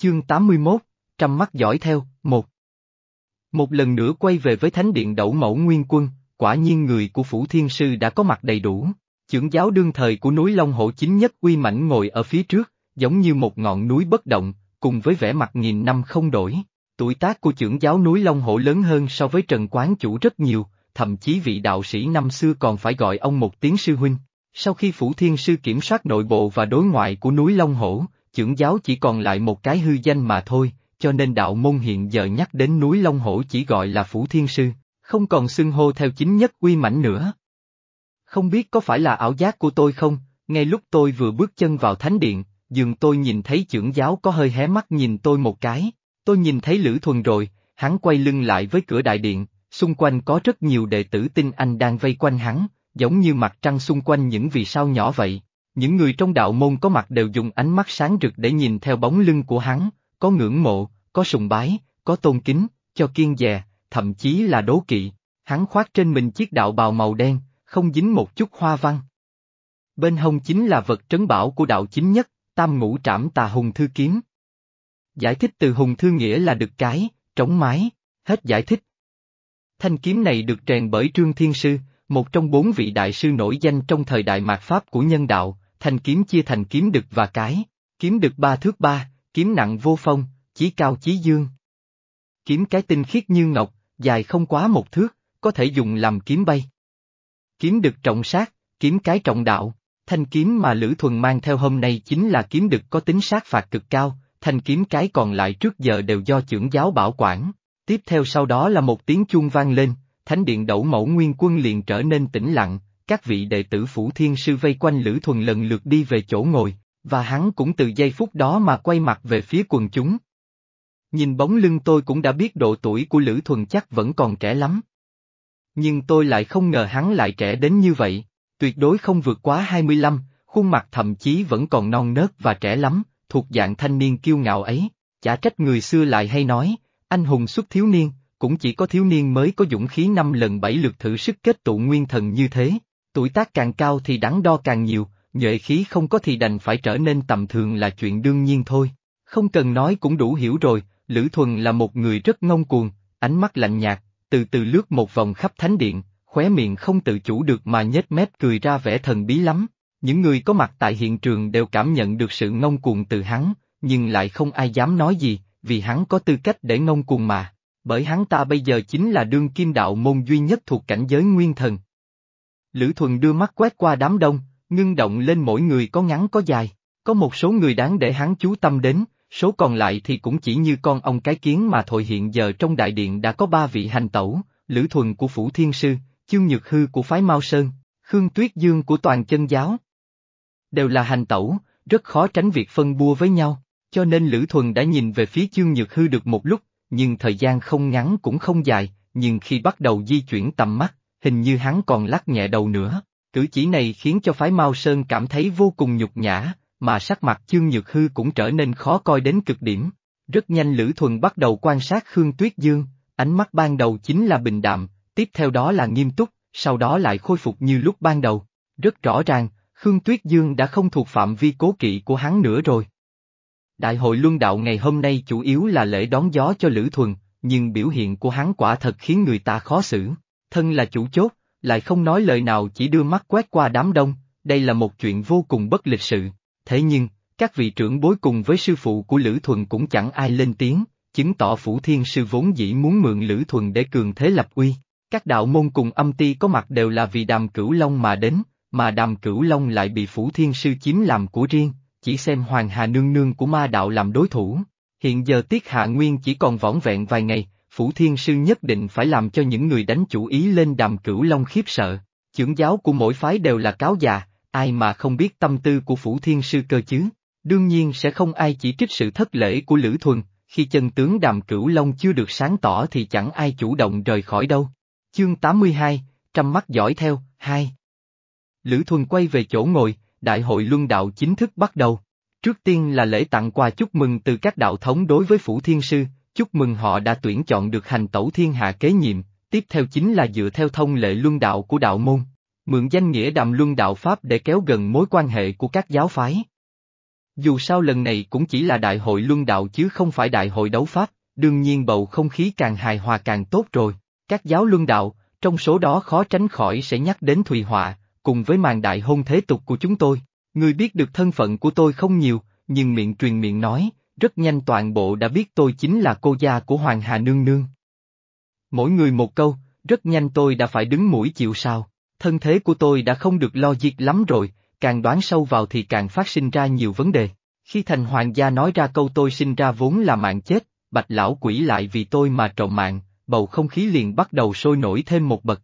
Chương 81, trăm mắt dõi theo, một. Một lần nữa quay về với thánh điện đẩu mẫu nguyên quân, quả nhiên người của Phủ Thiên Sư đã có mặt đầy đủ. Chưởng giáo đương thời của núi Long Hổ chính nhất uy mãnh ngồi ở phía trước, giống như một ngọn núi bất động, cùng với vẻ mặt nghìn năm không đổi. Tuổi tác của trưởng giáo núi Long Hổ lớn hơn so với Trần Quán Chủ rất nhiều, thậm chí vị đạo sĩ năm xưa còn phải gọi ông một tiếng sư huynh. Sau khi Phủ Thiên Sư kiểm soát nội bộ và đối ngoại của núi Long Hổ, trưởng giáo chỉ còn lại một cái hư danh mà thôi, cho nên đạo môn hiện giờ nhắc đến núi Long Hổ chỉ gọi là Phủ Thiên Sư, không còn xưng hô theo chính nhất uy mãnh nữa. Không biết có phải là ảo giác của tôi không, ngay lúc tôi vừa bước chân vào thánh điện, dường tôi nhìn thấy trưởng giáo có hơi hé mắt nhìn tôi một cái, tôi nhìn thấy Lữ Thuần rồi, hắn quay lưng lại với cửa đại điện, xung quanh có rất nhiều đệ tử tinh anh đang vây quanh hắn, giống như mặt trăng xung quanh những vì sao nhỏ vậy. Những người trong đạo môn có mặt đều dùng ánh mắt sáng rực để nhìn theo bóng lưng của hắn, có ngưỡng mộ, có sùng bái, có tôn kính, cho kiên dè, thậm chí là đố kỵ. Hắn khoác trên mình chiếc đạo bào màu đen, không dính một chút hoa văn. Bên hông chính là vật trấn bảo của đạo chính nhất, tam ngũ trảm tà hùng thư kiếm. Giải thích từ hùng thư nghĩa là được cái, trống mái, hết giải thích. Thanh kiếm này được rèn bởi Trương Thiên Sư, một trong bốn vị đại sư nổi danh trong thời đại mạt Pháp của nhân đạo, thanh kiếm chia thành kiếm đực và cái, kiếm đực ba thước ba, kiếm nặng vô phong, chí cao chí dương. Kiếm cái tinh khiết như ngọc, dài không quá một thước, có thể dùng làm kiếm bay. Kiếm đực trọng sát, kiếm cái trọng đạo, thanh kiếm mà Lữ Thuần mang theo hôm nay chính là kiếm đực có tính sát phạt cực cao, thanh kiếm cái còn lại trước giờ đều do trưởng giáo bảo quản. Tiếp theo sau đó là một tiếng chuông vang lên, thánh điện đẩu mẫu nguyên quân liền trở nên tĩnh lặng, các vị đệ tử phủ thiên sư vây quanh Lữ Thuần lần lượt đi về chỗ ngồi, và hắn cũng từ giây phút đó mà quay mặt về phía quần chúng. Nhìn bóng lưng tôi cũng đã biết độ tuổi của Lữ Thuần chắc vẫn còn trẻ lắm. Nhưng tôi lại không ngờ hắn lại trẻ đến như vậy, tuyệt đối không vượt quá 25, khuôn mặt thậm chí vẫn còn non nớt và trẻ lắm, thuộc dạng thanh niên kiêu ngạo ấy, chả trách người xưa lại hay nói, anh hùng xuất thiếu niên, cũng chỉ có thiếu niên mới có dũng khí năm lần bảy lượt thử sức kết tụ nguyên thần như thế, tuổi tác càng cao thì đắn đo càng nhiều, nhuệ khí không có thì đành phải trở nên tầm thường là chuyện đương nhiên thôi. Không cần nói cũng đủ hiểu rồi, Lữ Thuần là một người rất ngông cuồng, ánh mắt lạnh nhạt, từ từ lướt một vòng khắp thánh điện, khóe miệng không tự chủ được mà nhếch mép cười ra vẻ thần bí lắm. Những người có mặt tại hiện trường đều cảm nhận được sự ngông cuồng từ hắn, nhưng lại không ai dám nói gì, vì hắn có tư cách để ngông cuồng mà, bởi hắn ta bây giờ chính là đương kim đạo môn duy nhất thuộc cảnh giới nguyên thần. Lữ Thuần đưa mắt quét qua đám đông, ngưng động lên mỗi người có ngắn có dài, có một số người đáng để hắn chú tâm đến, số còn lại thì cũng chỉ như con ông cái kiến mà thôi hiện giờ trong đại điện đã có ba vị hành tẩu, Lữ Thuần của Phủ Thiên Sư, Chương Nhược Hư của Phái Mao Sơn, Khương Tuyết Dương của Toàn Chân Giáo. Đều là hành tẩu, rất khó tránh việc phân bua với nhau, cho nên Lữ Thuần đã nhìn về phía Chương Nhược Hư được một lúc, nhưng thời gian không ngắn cũng không dài, nhưng khi bắt đầu di chuyển tầm mắt, hình như hắn còn lắc nhẹ đầu nữa. Cử chỉ này khiến cho phái Mao Sơn cảm thấy vô cùng nhục nhã, mà sắc mặt Chương Nhược Hư cũng trở nên khó coi đến cực điểm. Rất nhanh Lữ Thuần bắt đầu quan sát Khương Tuyết Dương, ánh mắt ban đầu chính là bình đạm, tiếp theo đó là nghiêm túc, sau đó lại khôi phục như lúc ban đầu. Rất rõ ràng, Khương Tuyết Dương đã không thuộc phạm vi cố kỵ của hắn nữa rồi. Đại hội luân đạo ngày hôm nay chủ yếu là lễ đón gió cho Lữ Thuần, nhưng biểu hiện của hắn quả thật khiến người ta khó xử. Thân là chủ chốt, lại không nói lời nào chỉ đưa mắt quét qua đám đông, đây là một chuyện vô cùng bất lịch sự. Thế nhưng, các vị trưởng bối cùng với sư phụ của Lữ Thuần cũng chẳng ai lên tiếng, chứng tỏ Phủ Thiên Sư vốn dĩ muốn mượn Lữ Thuần để cường thế lập uy. Các đạo môn cùng âm ti có mặt đều là vì đàm cửu long mà đến, mà đàm cửu long lại bị Phủ Thiên Sư chiếm làm của riêng, chỉ xem Hoàng Hà Nương Nương của ma đạo làm đối thủ. Hiện giờ Tiết Hạ Nguyên chỉ còn võn vẹn vài ngày, Phủ Thiên Sư nhất định phải làm cho những người đánh chủ ý lên đàm cửu long khiếp sợ. Chưởng giáo của mỗi phái đều là cáo già, ai mà không biết tâm tư của Phủ Thiên Sư cơ chứ. Đương nhiên sẽ không ai chỉ trích sự thất lễ của Lữ Thuần, khi chân tướng đàm cửu long chưa được sáng tỏ thì chẳng ai chủ động rời khỏi đâu. Chương 82, trăm mắt dõi theo, 2 Lữ Thuần quay về chỗ ngồi, đại hội luân đạo chính thức bắt đầu. Trước tiên là lễ tặng quà chúc mừng từ các đạo thống đối với Phủ Thiên Sư, chúc mừng họ đã tuyển chọn được hành tẩu thiên hạ kế nhiệm, tiếp theo chính là dựa theo thông lệ luân đạo của đạo môn, mượn danh nghĩa đàm luân đạo Pháp để kéo gần mối quan hệ của các giáo phái. Dù sao lần này cũng chỉ là đại hội luân đạo chứ không phải đại hội đấu pháp, đương nhiên bầu không khí càng hài hòa càng tốt rồi. Các giáo luân đạo, trong số đó khó tránh khỏi sẽ nhắc đến Thùy Họa, cùng với màn đại hôn thế tục của chúng tôi. Người biết được thân phận của tôi không nhiều, nhưng miệng truyền miệng nói, rất nhanh toàn bộ đã biết tôi chính là cô gia của Hoàng Hà Nương Nương. Mỗi người một câu, rất nhanh tôi đã phải đứng mũi chịu sao, thân thế của tôi đã không được lo diệt lắm rồi, càng đoán sâu vào thì càng phát sinh ra nhiều vấn đề. Khi thành hoàng gia nói ra câu tôi sinh ra vốn là mạng chết, bạch lão quỷ lại vì tôi mà trộm mạng, bầu không khí liền bắt đầu sôi nổi thêm một bậc.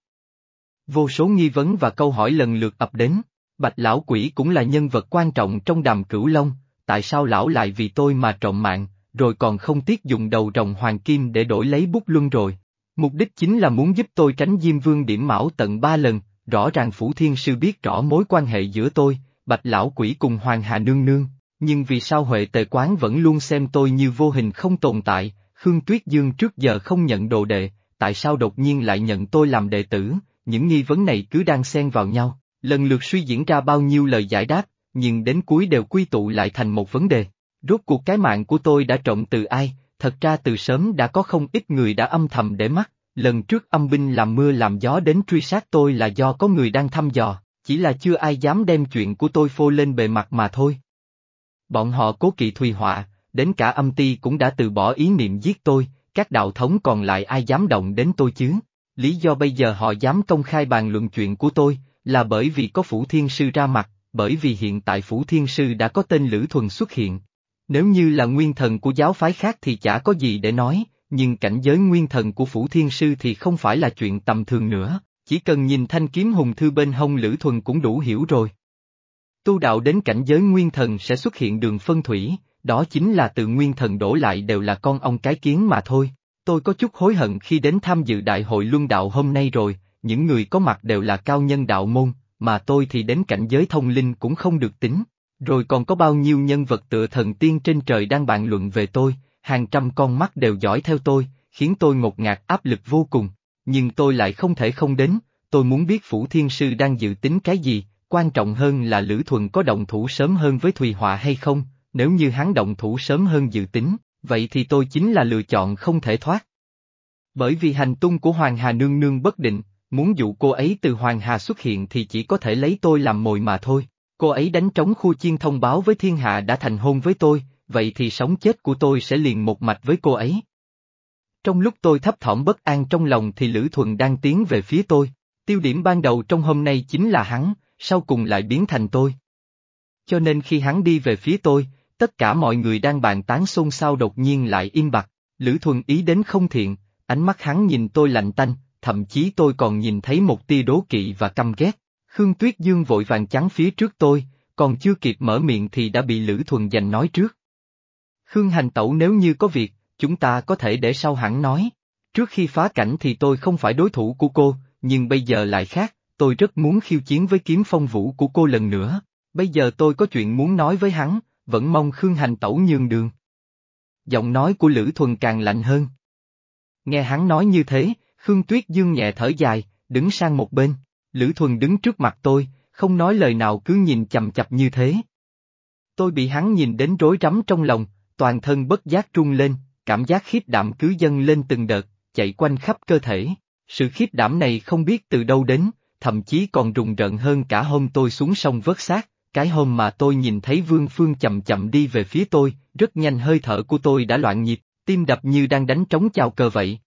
Vô số nghi vấn và câu hỏi lần lượt ập đến, bạch lão quỷ cũng là nhân vật quan trọng trong đàm cửu long, tại sao lão lại vì tôi mà trộm mạng, rồi còn không tiếc dùng đầu rồng hoàng kim để đổi lấy bút luân rồi. Mục đích chính là muốn giúp tôi tránh Diêm Vương điểm mão tận ba lần, rõ ràng Phủ Thiên Sư biết rõ mối quan hệ giữa tôi, Bạch Lão Quỷ cùng Hoàng Hà Nương Nương, nhưng vì sao Huệ Tề Quán vẫn luôn xem tôi như vô hình không tồn tại, Khương Tuyết Dương trước giờ không nhận đồ đệ, tại sao đột nhiên lại nhận tôi làm đệ tử, những nghi vấn này cứ đang xen vào nhau, lần lượt suy diễn ra bao nhiêu lời giải đáp, nhưng đến cuối đều quy tụ lại thành một vấn đề. Rốt cuộc cái mạng của tôi đã trộm từ ai, thật ra từ sớm đã có không ít người đã âm thầm để mắt, lần trước âm binh làm mưa làm gió đến truy sát tôi là do có người đang thăm dò, chỉ là chưa ai dám đem chuyện của tôi phô lên bề mặt mà thôi. Bọn họ cố kỵ Thùy Họa, đến cả âm ti cũng đã từ bỏ ý niệm giết tôi, các đạo thống còn lại ai dám động đến tôi chứ? Lý do bây giờ họ dám công khai bàn luận chuyện của tôi, là bởi vì có Phủ Thiên Sư ra mặt, bởi vì hiện tại Phủ Thiên Sư đã có tên Lữ Thuần xuất hiện. Nếu như là nguyên thần của giáo phái khác thì chả có gì để nói, nhưng cảnh giới nguyên thần của Phủ Thiên Sư thì không phải là chuyện tầm thường nữa, chỉ cần nhìn thanh kiếm hùng thư bên hông Lữ Thuần cũng đủ hiểu rồi. Tu đạo đến cảnh giới nguyên thần sẽ xuất hiện đường phân thủy, đó chính là từ nguyên thần đổ lại đều là con ong cái kiến mà thôi. Tôi có chút hối hận khi đến tham dự đại hội luân đạo hôm nay rồi, những người có mặt đều là cao nhân đạo môn, mà tôi thì đến cảnh giới thông linh cũng không được tính. Rồi còn có bao nhiêu nhân vật tựa thần tiên trên trời đang bàn luận về tôi, hàng trăm con mắt đều dõi theo tôi, khiến tôi ngột ngạt áp lực vô cùng. Nhưng tôi lại không thể không đến, tôi muốn biết Phủ Thiên Sư đang dự tính cái gì, quan trọng hơn là Lữ Thuần có động thủ sớm hơn với Thùy Họa hay không, nếu như hắn động thủ sớm hơn dự tính, vậy thì tôi chính là lựa chọn không thể thoát. Bởi vì hành tung của Hoàng Hà Nương Nương bất định, muốn dụ cô ấy từ Hoàng Hà xuất hiện thì chỉ có thể lấy tôi làm mồi mà thôi. Cô ấy đánh trống khu chiên thông báo với thiên hạ đã thành hôn với tôi, vậy thì sống chết của tôi sẽ liền một mạch với cô ấy. Trong lúc tôi thấp thỏm bất an trong lòng thì Lữ Thuần đang tiến về phía tôi, tiêu điểm ban đầu trong hôm nay chính là hắn, sau cùng lại biến thành tôi. Cho nên khi hắn đi về phía tôi, tất cả mọi người đang bàn tán xôn xao đột nhiên lại im bặt, Lữ Thuần ý đến không thiện, ánh mắt hắn nhìn tôi lạnh tanh, thậm chí tôi còn nhìn thấy một tia đố kỵ và căm ghét. Khương Tuyết Dương vội vàng chắn phía trước tôi, còn chưa kịp mở miệng thì đã bị Lữ Thuần giành nói trước. Khương Hành Tẩu nếu như có việc, chúng ta có thể để sau hẳn nói. Trước khi phá cảnh thì tôi không phải đối thủ của cô, nhưng bây giờ lại khác, tôi rất muốn khiêu chiến với kiếm phong vũ của cô lần nữa. Bây giờ tôi có chuyện muốn nói với hắn, vẫn mong Khương Hành Tẩu nhường đường. Giọng nói của Lữ Thuần càng lạnh hơn. Nghe hắn nói như thế, Khương Tuyết Dương nhẹ thở dài, đứng sang một bên, Lữ Thuần đứng trước mặt tôi, không nói lời nào cứ nhìn chầm chập như thế. Tôi bị hắn nhìn đến rối rắm trong lòng, toàn thân bất giác trung lên, cảm giác khiếp đảm cứ dâng lên từng đợt, chạy quanh khắp cơ thể. Sự khiếp đảm này không biết từ đâu đến, thậm chí còn rùng rợn hơn cả hôm tôi xuống sông vớt xác, cái hôm mà tôi nhìn thấy Vương Phương chậm chậm đi về phía tôi, rất nhanh hơi thở của tôi đã loạn nhịp, tim đập như đang đánh trống chào cờ vậy.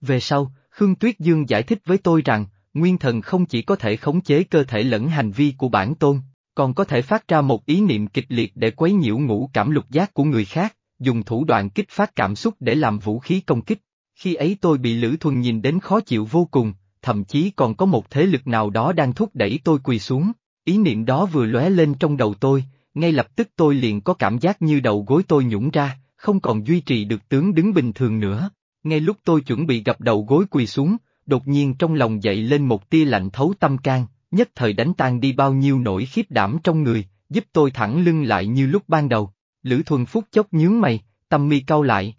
Về sau, Khương Tuyết Dương giải thích với tôi rằng, nguyên thần không chỉ có thể khống chế cơ thể lẫn hành vi của bản tôn, còn có thể phát ra một ý niệm kịch liệt để quấy nhiễu ngũ cảm lục giác của người khác, dùng thủ đoạn kích phát cảm xúc để làm vũ khí công kích. Khi ấy tôi bị Lữ Thuần nhìn đến khó chịu vô cùng, thậm chí còn có một thế lực nào đó đang thúc đẩy tôi quỳ xuống. Ý niệm đó vừa lóe lên trong đầu tôi, ngay lập tức tôi liền có cảm giác như đầu gối tôi nhũng ra, không còn duy trì được tướng đứng bình thường nữa. Ngay lúc tôi chuẩn bị gặp đầu gối quỳ xuống, đột nhiên trong lòng dậy lên một tia lạnh thấu tâm can, nhất thời đánh tan đi bao nhiêu nỗi khiếp đảm trong người, giúp tôi thẳng lưng lại như lúc ban đầu. Lữ thuần phúc chốc nhướng mày, tâm mi cau lại.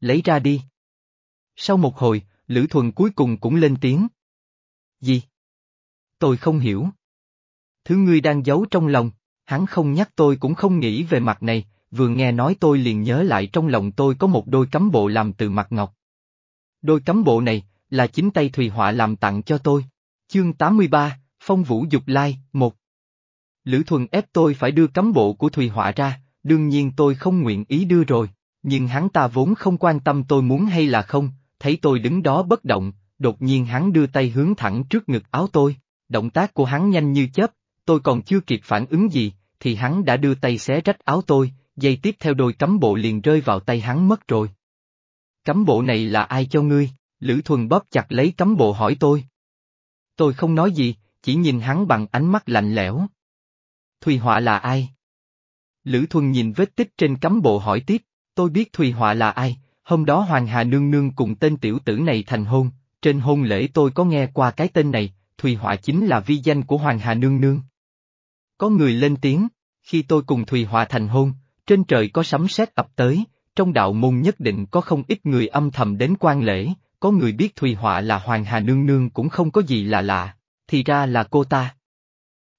Lấy ra đi. Sau một hồi, Lữ thuần cuối cùng cũng lên tiếng. Gì? Tôi không hiểu. Thứ ngươi đang giấu trong lòng, Hắn không nhắc tôi cũng không nghĩ về mặt này, vừa nghe nói tôi liền nhớ lại trong lòng tôi có một đôi cấm bộ làm từ mặt ngọc. Đôi cấm bộ này, là chính tay Thùy Họa làm tặng cho tôi. Chương 83, Phong Vũ Dục Lai, 1 Lữ Thuần ép tôi phải đưa cấm bộ của Thùy Họa ra, đương nhiên tôi không nguyện ý đưa rồi, nhưng hắn ta vốn không quan tâm tôi muốn hay là không, thấy tôi đứng đó bất động, đột nhiên hắn đưa tay hướng thẳng trước ngực áo tôi, động tác của hắn nhanh như chớp, tôi còn chưa kịp phản ứng gì, thì hắn đã đưa tay xé rách áo tôi, giây tiếp theo đôi cấm bộ liền rơi vào tay hắn mất rồi. Cấm bộ này là ai cho ngươi? Lữ Thuần bóp chặt lấy cấm bộ hỏi tôi. Tôi không nói gì, chỉ nhìn hắn bằng ánh mắt lạnh lẽo. Thùy Họa là ai? Lữ Thuần nhìn vết tích trên cấm bộ hỏi tiếp, tôi biết Thùy Họa là ai, hôm đó Hoàng Hà Nương Nương cùng tên tiểu tử này thành hôn, trên hôn lễ tôi có nghe qua cái tên này, Thùy Họa chính là vi danh của Hoàng Hà Nương Nương. Có người lên tiếng, khi tôi cùng Thùy Họa thành hôn, trên trời có sấm sét ập tới, trong đạo môn nhất định có không ít người âm thầm đến quan lễ, có người biết Thùy Họa là Hoàng Hà Nương Nương cũng không có gì là lạ, thì ra là cô ta.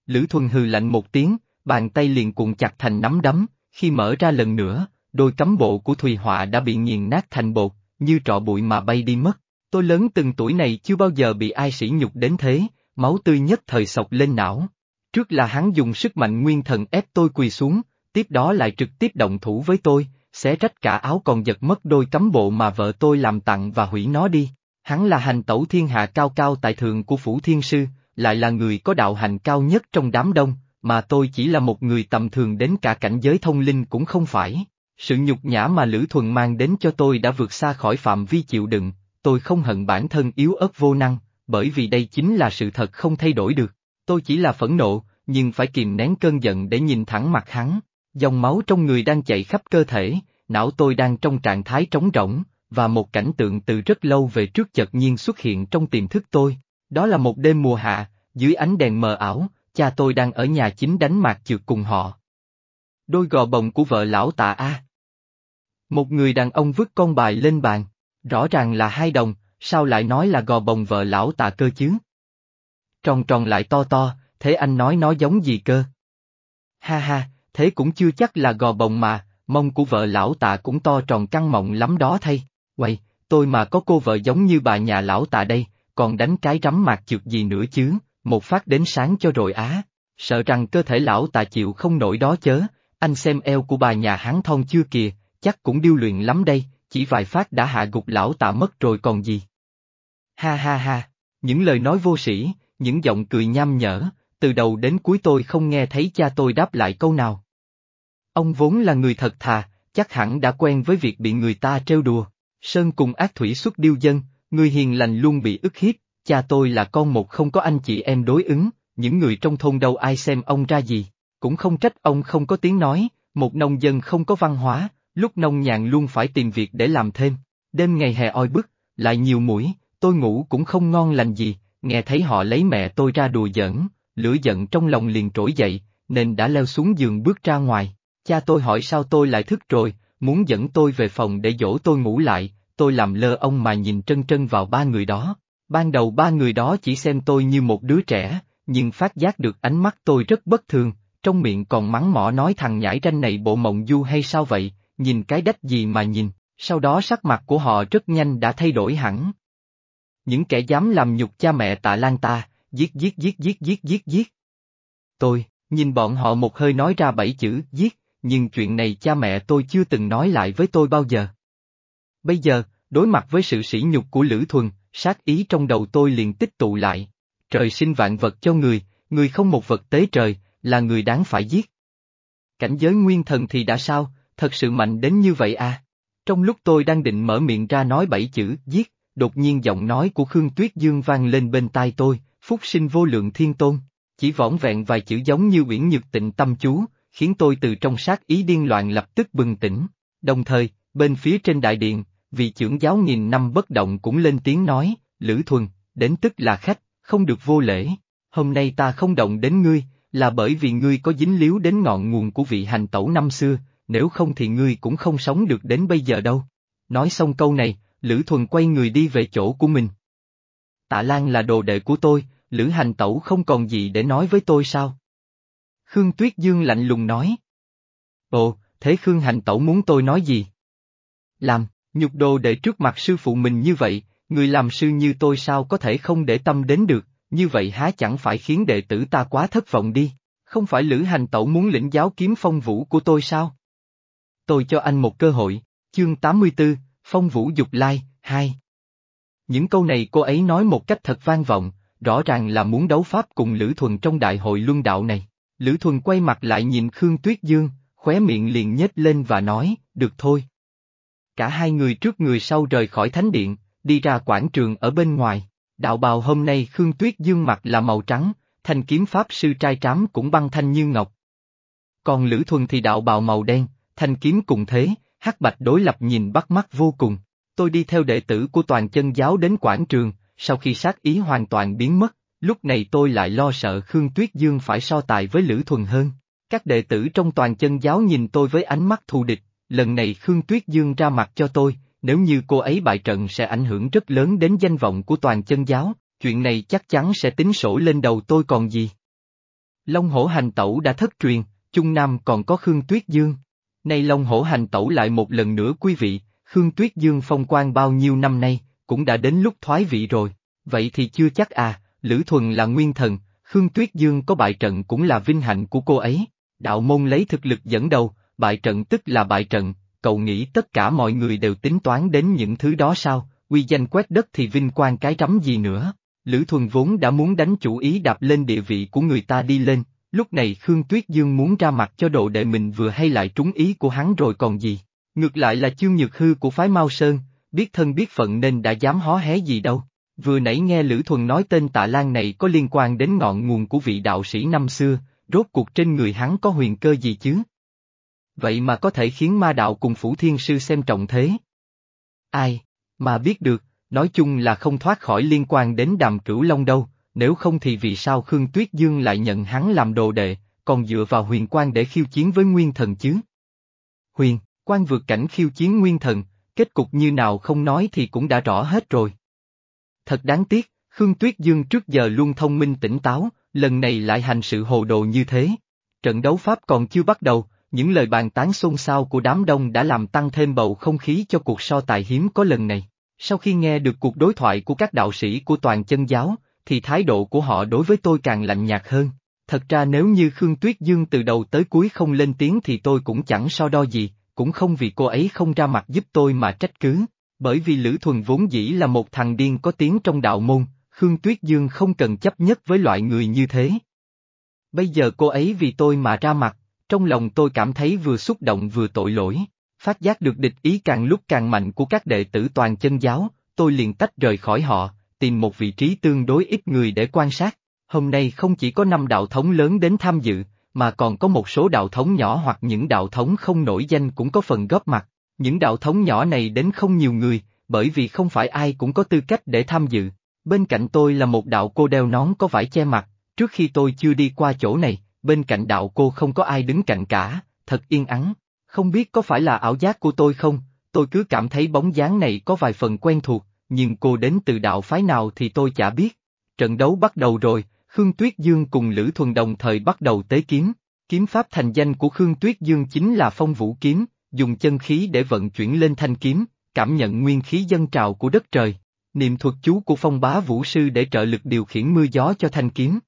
Lữ Thuần hừ lạnh một tiếng, bàn tay liền cuộn chặt thành nắm đấm, khi mở ra lần nữa, đôi cấm bộ của Thùy Họa đã bị nghiền nát thành bột, như trọ bụi mà bay đi mất. Tôi lớn từng tuổi này chưa bao giờ bị ai sỉ nhục đến thế, máu tươi nhất thời sọc lên não. Trước là hắn dùng sức mạnh nguyên thần ép tôi quỳ xuống, tiếp đó lại trực tiếp động thủ với tôi, xé rách cả áo còn giật mất đôi cấm bộ mà vợ tôi làm tặng và hủy nó đi. Hắn là hành tẩu thiên hạ cao cao tại thượng của Phủ Thiên Sư, lại là người có đạo hành cao nhất trong đám đông, mà tôi chỉ là một người tầm thường đến cả cảnh giới thông linh cũng không phải. Sự nhục nhã mà Lữ Thuần mang đến cho tôi đã vượt xa khỏi phạm vi chịu đựng, tôi không hận bản thân yếu ớt vô năng, bởi vì đây chính là sự thật không thay đổi được. Tôi chỉ là phẫn nộ, nhưng phải kìm nén cơn giận để nhìn thẳng mặt hắn. Dòng máu trong người đang chạy khắp cơ thể, não tôi đang trong trạng thái trống rỗng, và một cảnh tượng từ rất lâu về trước chợt nhiên xuất hiện trong tiềm thức tôi. Đó là một đêm mùa hạ, dưới ánh đèn mờ ảo, cha tôi đang ở nhà chính đánh mạc trượt cùng họ. Đôi gò bồng của vợ lão tạ A. Một người đàn ông vứt con bài lên bàn, rõ ràng là hai đồng, sao lại nói là gò bồng vợ lão tạ cơ chứ? Tròn tròn lại to to, thế anh nói nó giống gì cơ? Ha ha, thế cũng chưa chắc là gò bồng mà, mông của vợ lão tạ cũng to tròn căng mọng lắm đó thay. Quay, tôi mà có cô vợ giống như bà nhà lão tạ đây, còn đánh cái rắm mạc trượt gì nữa chứ, một phát đến sáng cho rồi á. Sợ rằng cơ thể lão tạ chịu không nổi đó chớ, anh xem eo của bà nhà hắn thon chưa kìa, chắc cũng điêu luyện lắm đây, chỉ vài phát đã hạ gục lão tạ mất rồi còn gì. Ha ha ha, những lời nói vô sĩ, những giọng cười nham nhở, từ đầu đến cuối tôi không nghe thấy cha tôi đáp lại câu nào. Ông vốn là người thật thà, chắc hẳn đã quen với việc bị người ta trêu đùa. Sơn cùng ác thủy xuất điêu dân, người hiền lành luôn bị ức hiếp, cha tôi là con một không có anh chị em đối ứng, những người trong thôn đâu ai xem ông ra gì, cũng không trách ông không có tiếng nói, một nông dân không có văn hóa, lúc nông nhàn luôn phải tìm việc để làm thêm, đêm ngày hè oi bức, lại nhiều mũi, tôi ngủ cũng không ngon lành gì, nghe thấy họ lấy mẹ tôi ra đùa giỡn, lửa giận trong lòng liền trỗi dậy, nên đã leo xuống giường bước ra ngoài. Cha tôi hỏi sao tôi lại thức rồi, muốn dẫn tôi về phòng để dỗ tôi ngủ lại, tôi làm lơ ông mà nhìn trân trân vào ba người đó. Ban đầu ba người đó chỉ xem tôi như một đứa trẻ, nhưng phát giác được ánh mắt tôi rất bất thường, trong miệng còn mắng mỏ nói thằng nhãi ranh này bộ mộng du hay sao vậy, nhìn cái đách gì mà nhìn, sau đó sắc mặt của họ rất nhanh đã thay đổi hẳn. Những kẻ dám làm nhục cha mẹ tạ lan ta, giết giết giết giết giết giết giết. Tôi, nhìn bọn họ một hơi nói ra bảy chữ giết, nhưng chuyện này cha mẹ tôi chưa từng nói lại với tôi bao giờ. Bây giờ, đối mặt với sự sỉ nhục của Lữ Thuần, sát ý trong đầu tôi liền tích tụ lại. Trời sinh vạn vật cho người, người không một vật tế trời, là người đáng phải giết. Cảnh giới nguyên thần thì đã sao, thật sự mạnh đến như vậy à? Trong lúc tôi đang định mở miệng ra nói bảy chữ giết, đột nhiên giọng nói của Khương Tuyết Dương vang lên bên tai tôi, phúc sinh vô lượng thiên tôn, chỉ võn vẹn vài chữ giống như uyển nhược tịnh tâm chú, khiến tôi từ trong sát ý điên loạn lập tức bừng tỉnh. Đồng thời, bên phía trên đại điện, vị trưởng giáo nghìn năm bất động cũng lên tiếng nói, Lữ Thuần, đến tức là khách, không được vô lễ. Hôm nay ta không động đến ngươi, là bởi vì ngươi có dính líu đến ngọn nguồn của vị hành tẩu năm xưa, nếu không thì ngươi cũng không sống được đến bây giờ đâu. Nói xong câu này, Lữ Thuần quay người đi về chỗ của mình. Tạ Lan là đồ đệ của tôi, Lữ Hành Tẩu không còn gì để nói với tôi sao? Khương Tuyết Dương lạnh lùng nói. Ồ, thế Khương Hành Tẩu muốn tôi nói gì? Làm, nhục đồ để trước mặt sư phụ mình như vậy, người làm sư như tôi sao có thể không để tâm đến được, như vậy há chẳng phải khiến đệ tử ta quá thất vọng đi, không phải Lữ Hành Tẩu muốn lĩnh giáo kiếm phong vũ của tôi sao? Tôi cho anh một cơ hội, chương 84, Phong Vũ Dục Lai, 2. Những câu này cô ấy nói một cách thật vang vọng, rõ ràng là muốn đấu pháp cùng Lữ Thuần trong đại hội luân đạo này. Lữ Thuần quay mặt lại nhìn Khương Tuyết Dương, khóe miệng liền nhếch lên và nói, được thôi. Cả hai người trước người sau rời khỏi thánh điện, đi ra quảng trường ở bên ngoài. Đạo bào hôm nay Khương Tuyết Dương mặt là màu trắng, thanh kiếm pháp sư trai trám cũng băng thanh như ngọc. Còn Lữ Thuần thì đạo bào màu đen, thanh kiếm cùng thế, hắc bạch đối lập nhìn bắt mắt vô cùng. Tôi đi theo đệ tử của toàn chân giáo đến quảng trường, sau khi sát ý hoàn toàn biến mất, lúc này tôi lại lo sợ Khương Tuyết Dương phải so tài với Lữ Thuần hơn. Các đệ tử trong toàn chân giáo nhìn tôi với ánh mắt thù địch, lần này Khương Tuyết Dương ra mặt cho tôi, nếu như cô ấy bại trận sẽ ảnh hưởng rất lớn đến danh vọng của toàn chân giáo, chuyện này chắc chắn sẽ tính sổ lên đầu tôi còn gì. Long hổ hành tẩu đã thất truyền, Trung Nam còn có Khương Tuyết Dương. Nay Long hổ hành tẩu lại một lần nữa quý vị, Khương Tuyết Dương phong quan bao nhiêu năm nay, cũng đã đến lúc thoái vị rồi, vậy thì chưa chắc à, Lữ Thuần là nguyên thần, Khương Tuyết Dương có bại trận cũng là vinh hạnh của cô ấy, đạo môn lấy thực lực dẫn đầu, bại trận tức là bại trận, cậu nghĩ tất cả mọi người đều tính toán đến những thứ đó sao, uy danh quét đất thì vinh quang cái rắm gì nữa. Lữ Thuần vốn đã muốn đánh chủ ý đạp lên địa vị của người ta đi lên, lúc này Khương Tuyết Dương muốn ra mặt cho độ đệ mình vừa hay lại trúng ý của hắn rồi còn gì. Ngược lại là chương nhược hư của phái Mao Sơn, biết thân biết phận nên đã dám hó hé gì đâu. Vừa nãy nghe Lữ Thuần nói tên tạ Lan này có liên quan đến ngọn nguồn của vị đạo sĩ năm xưa, rốt cuộc trên người hắn có huyền cơ gì chứ? Vậy mà có thể khiến ma đạo cùng Phủ Thiên Sư xem trọng thế. Ai, mà biết được, nói chung là không thoát khỏi liên quan đến đàm cửu long đâu, nếu không thì vì sao Khương Tuyết Dương lại nhận hắn làm đồ đệ, còn dựa vào huyền quan để khiêu chiến với nguyên thần chứ? Huyền, quan vượt cảnh khiêu chiến nguyên thần, kết cục như nào không nói thì cũng đã rõ hết rồi. Thật đáng tiếc, Khương Tuyết Dương trước giờ luôn thông minh tỉnh táo, lần này lại hành sự hồ đồ như thế. Trận đấu Pháp còn chưa bắt đầu, những lời bàn tán xôn xao của đám đông đã làm tăng thêm bầu không khí cho cuộc so tài hiếm có lần này. Sau khi nghe được cuộc đối thoại của các đạo sĩ của toàn chân giáo, thì thái độ của họ đối với tôi càng lạnh nhạt hơn. Thật ra nếu như Khương Tuyết Dương từ đầu tới cuối không lên tiếng thì tôi cũng chẳng so đo gì, cũng không vì cô ấy không ra mặt giúp tôi mà trách cứ. Bởi vì Lữ Thuần vốn dĩ là một thằng điên có tiếng trong đạo môn, Khương Tuyết Dương không cần chấp nhất với loại người như thế. Bây giờ cô ấy vì tôi mà ra mặt, trong lòng tôi cảm thấy vừa xúc động vừa tội lỗi. Phát giác được địch ý càng lúc càng mạnh của các đệ tử toàn chân giáo, tôi liền tách rời khỏi họ, tìm một vị trí tương đối ít người để quan sát. Hôm nay không chỉ có năm đạo thống lớn đến tham dự, mà còn có một số đạo thống nhỏ hoặc những đạo thống không nổi danh cũng có phần góp mặt. Những đạo thống nhỏ này đến không nhiều người, bởi vì không phải ai cũng có tư cách để tham dự. Bên cạnh tôi là một đạo cô đeo nón có vải che mặt, trước khi tôi chưa đi qua chỗ này, bên cạnh đạo cô không có ai đứng cạnh cả, thật yên ắng. Không biết có phải là ảo giác của tôi không, tôi cứ cảm thấy bóng dáng này có vài phần quen thuộc, nhưng cô đến từ đạo phái nào thì tôi chả biết. Trận đấu bắt đầu rồi, Khương Tuyết Dương cùng Lữ Thuần đồng thời bắt đầu tế kiếm. Kiếm pháp thành danh của Khương Tuyết Dương chính là phong vũ kiếm, dùng chân khí để vận chuyển lên thanh kiếm, cảm nhận nguyên khí dân trào của đất trời. Niệm thuật chú của phong bá vũ sư để trợ lực điều khiển mưa gió cho thanh kiếm.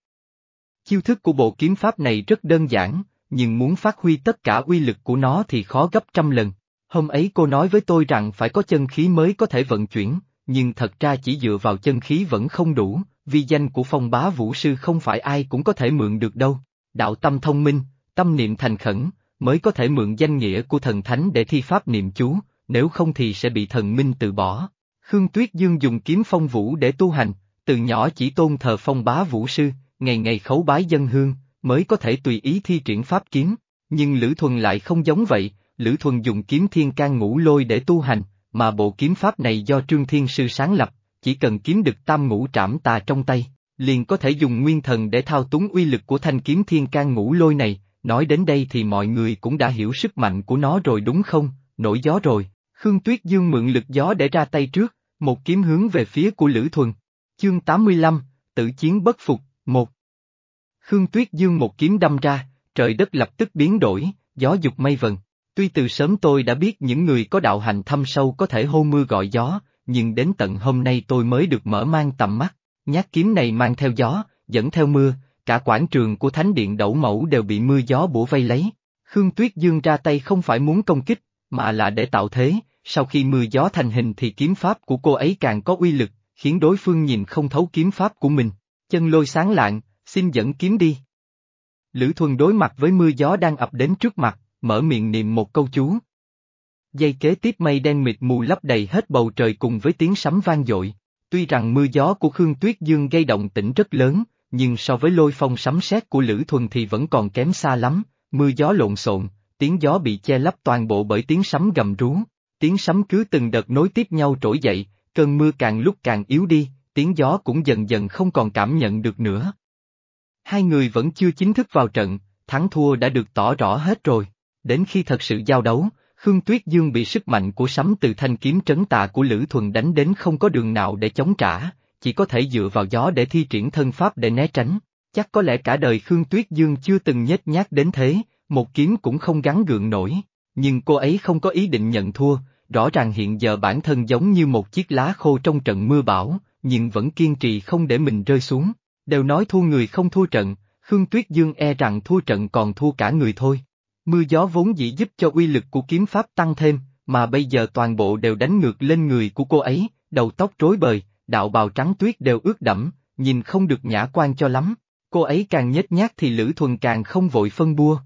Chiêu thức của bộ kiếm pháp này rất đơn giản, nhưng muốn phát huy tất cả uy lực của nó thì khó gấp trăm lần. Hôm ấy cô nói với tôi rằng phải có chân khí mới có thể vận chuyển, nhưng thật ra chỉ dựa vào chân khí vẫn không đủ, vì danh của phong bá vũ sư không phải ai cũng có thể mượn được đâu. Đạo tâm thông minh, tâm niệm thành khẩn, mới có thể mượn danh nghĩa của thần thánh để thi pháp niệm chú, nếu không thì sẽ bị thần minh từ bỏ. Khương Tuyết Dương dùng kiếm phong vũ để tu hành, từ nhỏ chỉ tôn thờ phong bá vũ sư, ngày ngày khấu bái dân hương, mới có thể tùy ý thi triển pháp kiếm. Nhưng Lữ Thuần lại không giống vậy, Lữ Thuần dùng kiếm thiên can ngũ lôi để tu hành, mà bộ kiếm pháp này do Trương Thiên Sư sáng lập, chỉ cần kiếm được tam ngũ trảm tà trong tay, liền có thể dùng nguyên thần để thao túng uy lực của thanh kiếm thiên can ngũ lôi này, nói đến đây thì mọi người cũng đã hiểu sức mạnh của nó rồi đúng không, nổi gió rồi, Khương Tuyết Dương mượn lực gió để ra tay trước, một kiếm hướng về phía của Lữ Thuần. Chương 85, Tử chiến bất phục, một. Khương Tuyết Dương một kiếm đâm ra, trời đất lập tức biến đổi, gió dục mây vần. Tuy từ sớm tôi đã biết những người có đạo hành thâm sâu có thể hô mưa gọi gió, nhưng đến tận hôm nay tôi mới được mở mang tầm mắt. Nhát kiếm này mang theo gió, dẫn theo mưa, cả quảng trường của thánh điện đẩu mẫu đều bị mưa gió bủa vây lấy. Khương Tuyết Dương ra tay không phải muốn công kích, mà là để tạo thế, sau khi mưa gió thành hình thì kiếm pháp của cô ấy càng có uy lực, khiến đối phương nhìn không thấu kiếm pháp của mình. Chân lôi sáng lạng, xin dẫn kiếm đi. Lữ Thuần đối mặt với mưa gió đang ập đến trước mặt, mở miệng niệm một câu chú. Dây kế tiếp mây đen mịt mù lấp đầy hết bầu trời cùng với tiếng sấm vang dội. Tuy rằng mưa gió của Khương Tuyết Dương gây động tĩnh rất lớn, nhưng so với lôi phong sấm sét của Lữ Thuần thì vẫn còn kém xa lắm, mưa gió lộn xộn, tiếng gió bị che lấp toàn bộ bởi tiếng sấm gầm rú, tiếng sấm cứ từng đợt nối tiếp nhau trỗi dậy, cơn mưa càng lúc càng yếu đi, tiếng gió cũng dần dần không còn cảm nhận được nữa. Hai người vẫn chưa chính thức vào trận, thắng thua đã được tỏ rõ hết rồi, đến khi thật sự giao đấu, Khương Tuyết Dương bị sức mạnh của sấm từ thanh kiếm trấn tà của Lữ Thuần đánh đến không có đường nào để chống trả, chỉ có thể dựa vào gió để thi triển thân pháp để né tránh. Chắc có lẽ cả đời Khương Tuyết Dương chưa từng nhếch nhác đến thế, một kiếm cũng không gắn gượng nổi, nhưng cô ấy không có ý định nhận thua, rõ ràng hiện giờ bản thân giống như một chiếc lá khô trong trận mưa bão, nhưng vẫn kiên trì không để mình rơi xuống. Đều nói thua người không thua trận, Khương Tuyết Dương e rằng thua trận còn thua cả người thôi. Mưa gió vốn dĩ giúp cho uy lực của kiếm pháp tăng thêm, mà bây giờ toàn bộ đều đánh ngược lên người của cô ấy, đầu tóc rối bời, đạo bào trắng tuyết đều ướt đẫm, nhìn không được nhã quan cho lắm. Cô ấy càng nhếch nhác thì Lữ Thuần càng không vội phân bua.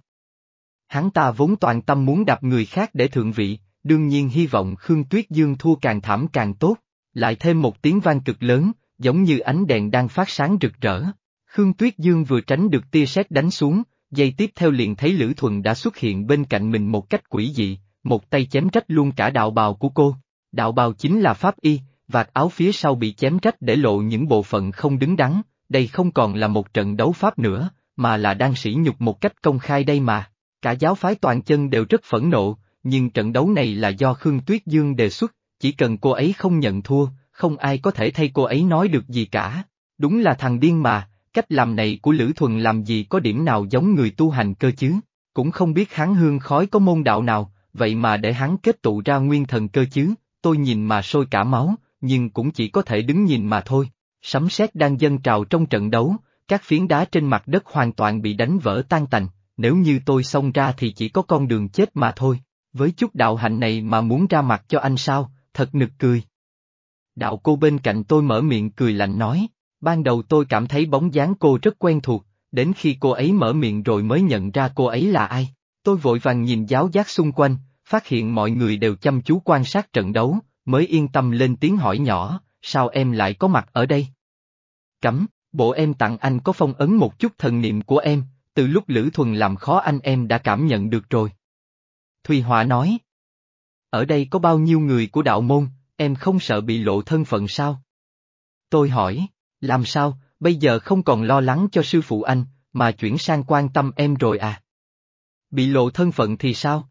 Hắn ta vốn toàn tâm muốn đạp người khác để thượng vị, đương nhiên hy vọng Khương Tuyết Dương thua càng thảm càng tốt, lại thêm một tiếng vang cực lớn, giống như ánh đèn đang phát sáng rực rỡ. Khương Tuyết Dương vừa tránh được tia sét đánh xuống, giây tiếp theo liền thấy Lữ Thuần đã xuất hiện bên cạnh mình một cách quỷ dị, một tay chém rách luôn cả đạo bào của cô. Đạo bào chính là pháp y, vạt áo phía sau bị chém rách để lộ những bộ phận không đứng đắn, đây không còn là một trận đấu pháp nữa, mà là đang sỉ nhục một cách công khai đây mà. Cả giáo phái toàn chân đều rất phẫn nộ, nhưng trận đấu này là do Khương Tuyết Dương đề xuất, chỉ cần cô ấy không nhận thua, không ai có thể thay cô ấy nói được gì cả. Đúng là thằng điên mà, cách làm này của Lữ Thuần làm gì có điểm nào giống người tu hành cơ chứ, cũng không biết hắn hương khói có môn đạo nào, vậy mà để hắn kết tụ ra nguyên thần cơ chứ, tôi nhìn mà sôi cả máu, nhưng cũng chỉ có thể đứng nhìn mà thôi. Sấm sét đang dâng trào trong trận đấu, các phiến đá trên mặt đất hoàn toàn bị đánh vỡ tan tành, nếu như tôi xông ra thì chỉ có con đường chết mà thôi. Với chút đạo hạnh này mà muốn ra mặt cho anh sao, thật nực cười. Đạo cô bên cạnh tôi mở miệng cười lạnh nói, ban đầu tôi cảm thấy bóng dáng cô rất quen thuộc, đến khi cô ấy mở miệng rồi mới nhận ra cô ấy là ai. Tôi vội vàng nhìn giáo giác xung quanh, phát hiện mọi người đều chăm chú quan sát trận đấu, mới yên tâm lên tiếng hỏi nhỏ, sao em lại có mặt ở đây? Cấm, bộ em tặng anh có phong ấn một chút thần niệm của em, từ lúc Lữ Thuần làm khó anh em đã cảm nhận được rồi. Thùy Hòa nói. Ở đây có bao nhiêu người của đạo môn, em không sợ bị lộ thân phận sao? Tôi hỏi, làm sao, bây giờ không còn lo lắng cho sư phụ anh, mà chuyển sang quan tâm em rồi à? Bị lộ thân phận thì sao?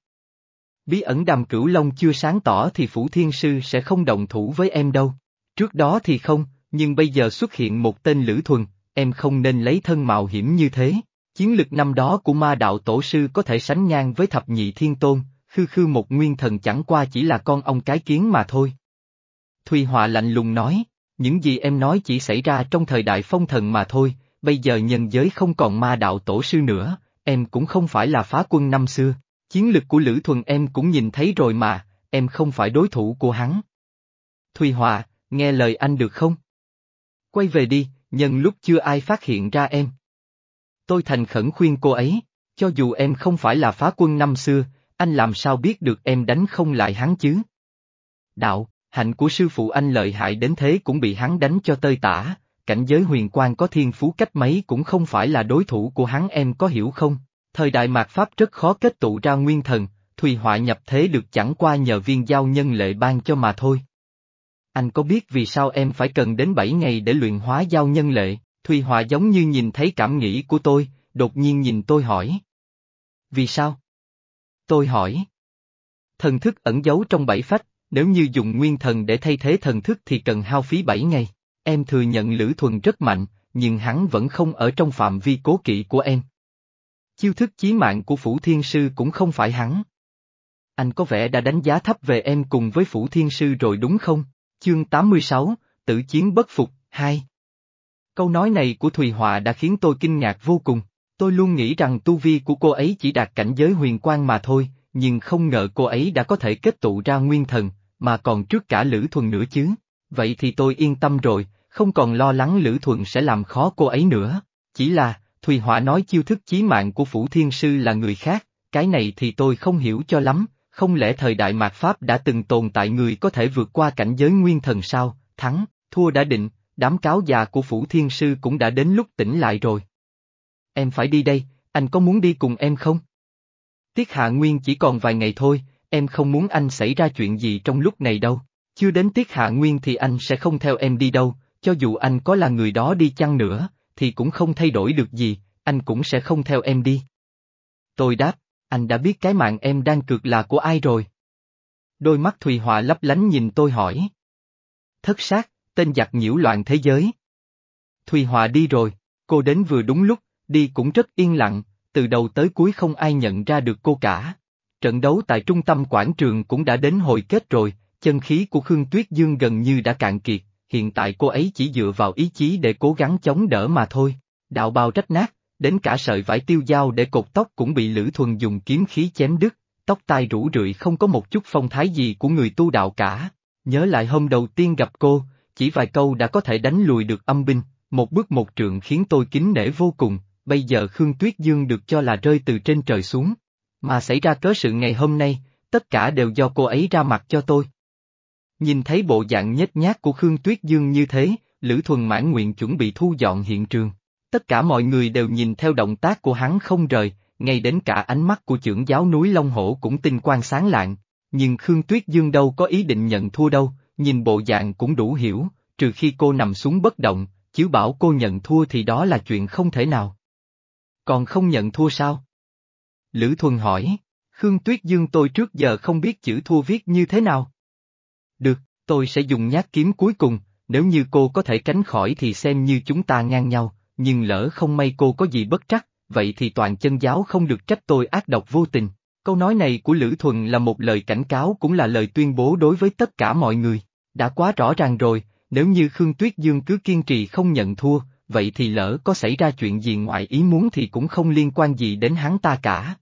Bí ẩn đàm cửu long chưa sáng tỏ thì Phủ Thiên Sư sẽ không động thủ với em đâu. Trước đó thì không, nhưng bây giờ xuất hiện một tên Lữ Thuần, em không nên lấy thân mạo hiểm như thế. Chiến lực năm đó của ma đạo tổ sư có thể sánh ngang với thập nhị thiên tôn, khư khư một nguyên thần chẳng qua chỉ là con ông cái kiến mà thôi. Thùy Họa lạnh lùng nói, những gì em nói chỉ xảy ra trong thời đại phong thần mà thôi, bây giờ nhân giới không còn ma đạo tổ sư nữa, em cũng không phải là phá quân năm xưa, chiến lực của Lữ Thuần em cũng nhìn thấy rồi mà, em không phải đối thủ của hắn. Thùy Hòa, nghe lời anh được không? Quay về đi, nhân lúc chưa ai phát hiện ra em. Tôi thành khẩn khuyên cô ấy, cho dù em không phải là phá quân năm xưa, anh làm sao biết được em đánh không lại hắn chứ? Đạo, hạnh của sư phụ anh lợi hại đến thế cũng bị hắn đánh cho tơi tả, cảnh giới huyền quan có thiên phú cách mấy cũng không phải là đối thủ của hắn em có hiểu không? Thời đại mạt Pháp rất khó kết tụ ra nguyên thần, Thùy Họa nhập thế được chẳng qua nhờ viên giao nhân lệ ban cho mà thôi. Anh có biết vì sao em phải cần đến 7 ngày để luyện hóa giao nhân lệ, Thùy Họa giống như nhìn thấy cảm nghĩ của tôi, đột nhiên nhìn tôi hỏi. Vì sao? Tôi hỏi. Thần thức ẩn giấu trong bảy phách, nếu như dùng nguyên thần để thay thế thần thức thì cần hao phí bảy ngày. Em thừa nhận Lữ Thuần rất mạnh, nhưng hắn vẫn không ở trong phạm vi cố kỵ của em chiêu thức chí mạng của Phủ Thiên Sư cũng không phải hắn. Anh có vẻ đã đánh giá thấp về em cùng với Phủ Thiên Sư rồi đúng không? Chương 86, Tử Chiến Bất Phục, 2 Câu nói này của Thùy Họa đã khiến tôi kinh ngạc vô cùng. Tôi luôn nghĩ rằng tu vi của cô ấy chỉ đạt cảnh giới huyền quan mà thôi, nhưng không ngờ cô ấy đã có thể kết tụ ra nguyên thần, mà còn trước cả Lữ Thuần nữa chứ. Vậy thì tôi yên tâm rồi, không còn lo lắng Lữ Thuần sẽ làm khó cô ấy nữa. Chỉ là, Thùy Hỏa nói chiêu thức chí mạng của Phủ Thiên Sư là người khác, cái này thì tôi không hiểu cho lắm, không lẽ thời đại mạt Pháp đã từng tồn tại người có thể vượt qua cảnh giới nguyên thần sao, thắng, thua đã định, đám cáo già của Phủ Thiên Sư cũng đã đến lúc tỉnh lại rồi. Em phải đi đây, anh có muốn đi cùng em không? Tiết Hạ Nguyên chỉ còn vài ngày thôi, em không muốn anh xảy ra chuyện gì trong lúc này đâu. Chưa đến Tiết Hạ Nguyên thì anh sẽ không theo em đi đâu, cho dù anh có là người đó đi chăng nữa, thì cũng không thay đổi được gì, anh cũng sẽ không theo em đi. Tôi đáp, anh đã biết cái mạng em đang cược là của ai rồi. Đôi mắt Thùy Họa lấp lánh nhìn tôi hỏi. Thất sát, tên giặc nhiễu loạn thế giới. Thùy Họa đi rồi, cô đến vừa đúng lúc, đi cũng rất yên lặng, từ đầu tới cuối không ai nhận ra được cô cả. Trận đấu tại trung tâm quảng trường cũng đã đến hồi kết rồi, chân khí của Khương Tuyết Dương gần như đã cạn kiệt, hiện tại cô ấy chỉ dựa vào ý chí để cố gắng chống đỡ mà thôi. Đạo bào rách nát, đến cả sợi vải tiêu dao để cột tóc cũng bị Lữ Thuần dùng kiếm khí chém đứt, tóc tai rủ rượi không có một chút phong thái gì của người tu đạo cả. Nhớ lại hôm đầu tiên gặp cô, chỉ vài câu đã có thể đánh lùi được âm binh, một bước một trượng khiến tôi kính nể vô cùng, bây giờ Khương Tuyết Dương được cho là rơi từ trên trời xuống. Mà xảy ra cớ sự ngày hôm nay, tất cả đều do cô ấy ra mặt cho tôi. Nhìn thấy bộ dạng nhếch nhác của Khương Tuyết Dương như thế, Lữ Thuần mãn nguyện chuẩn bị thu dọn hiện trường. Tất cả mọi người đều nhìn theo động tác của hắn không rời, ngay đến cả ánh mắt của trưởng giáo núi Long Hổ cũng tinh quang sáng lạng. Nhưng Khương Tuyết Dương đâu có ý định nhận thua đâu, nhìn bộ dạng cũng đủ hiểu, trừ khi cô nằm xuống bất động, chứ bảo cô nhận thua thì đó là chuyện không thể nào. Còn không nhận thua sao? Lữ Thuần hỏi, Khương Tuyết Dương tôi trước giờ không biết chữ thua viết như thế nào. Được, tôi sẽ dùng nhát kiếm cuối cùng, nếu như cô có thể tránh khỏi thì xem như chúng ta ngang nhau, nhưng lỡ không may cô có gì bất trắc, vậy thì toàn chân giáo không được trách tôi ác độc vô tình. Câu nói này của Lữ Thuần là một lời cảnh cáo cũng là lời tuyên bố đối với tất cả mọi người. Đã quá rõ ràng rồi, nếu như Khương Tuyết Dương cứ kiên trì không nhận thua, vậy thì lỡ có xảy ra chuyện gì ngoại ý muốn thì cũng không liên quan gì đến hắn ta cả.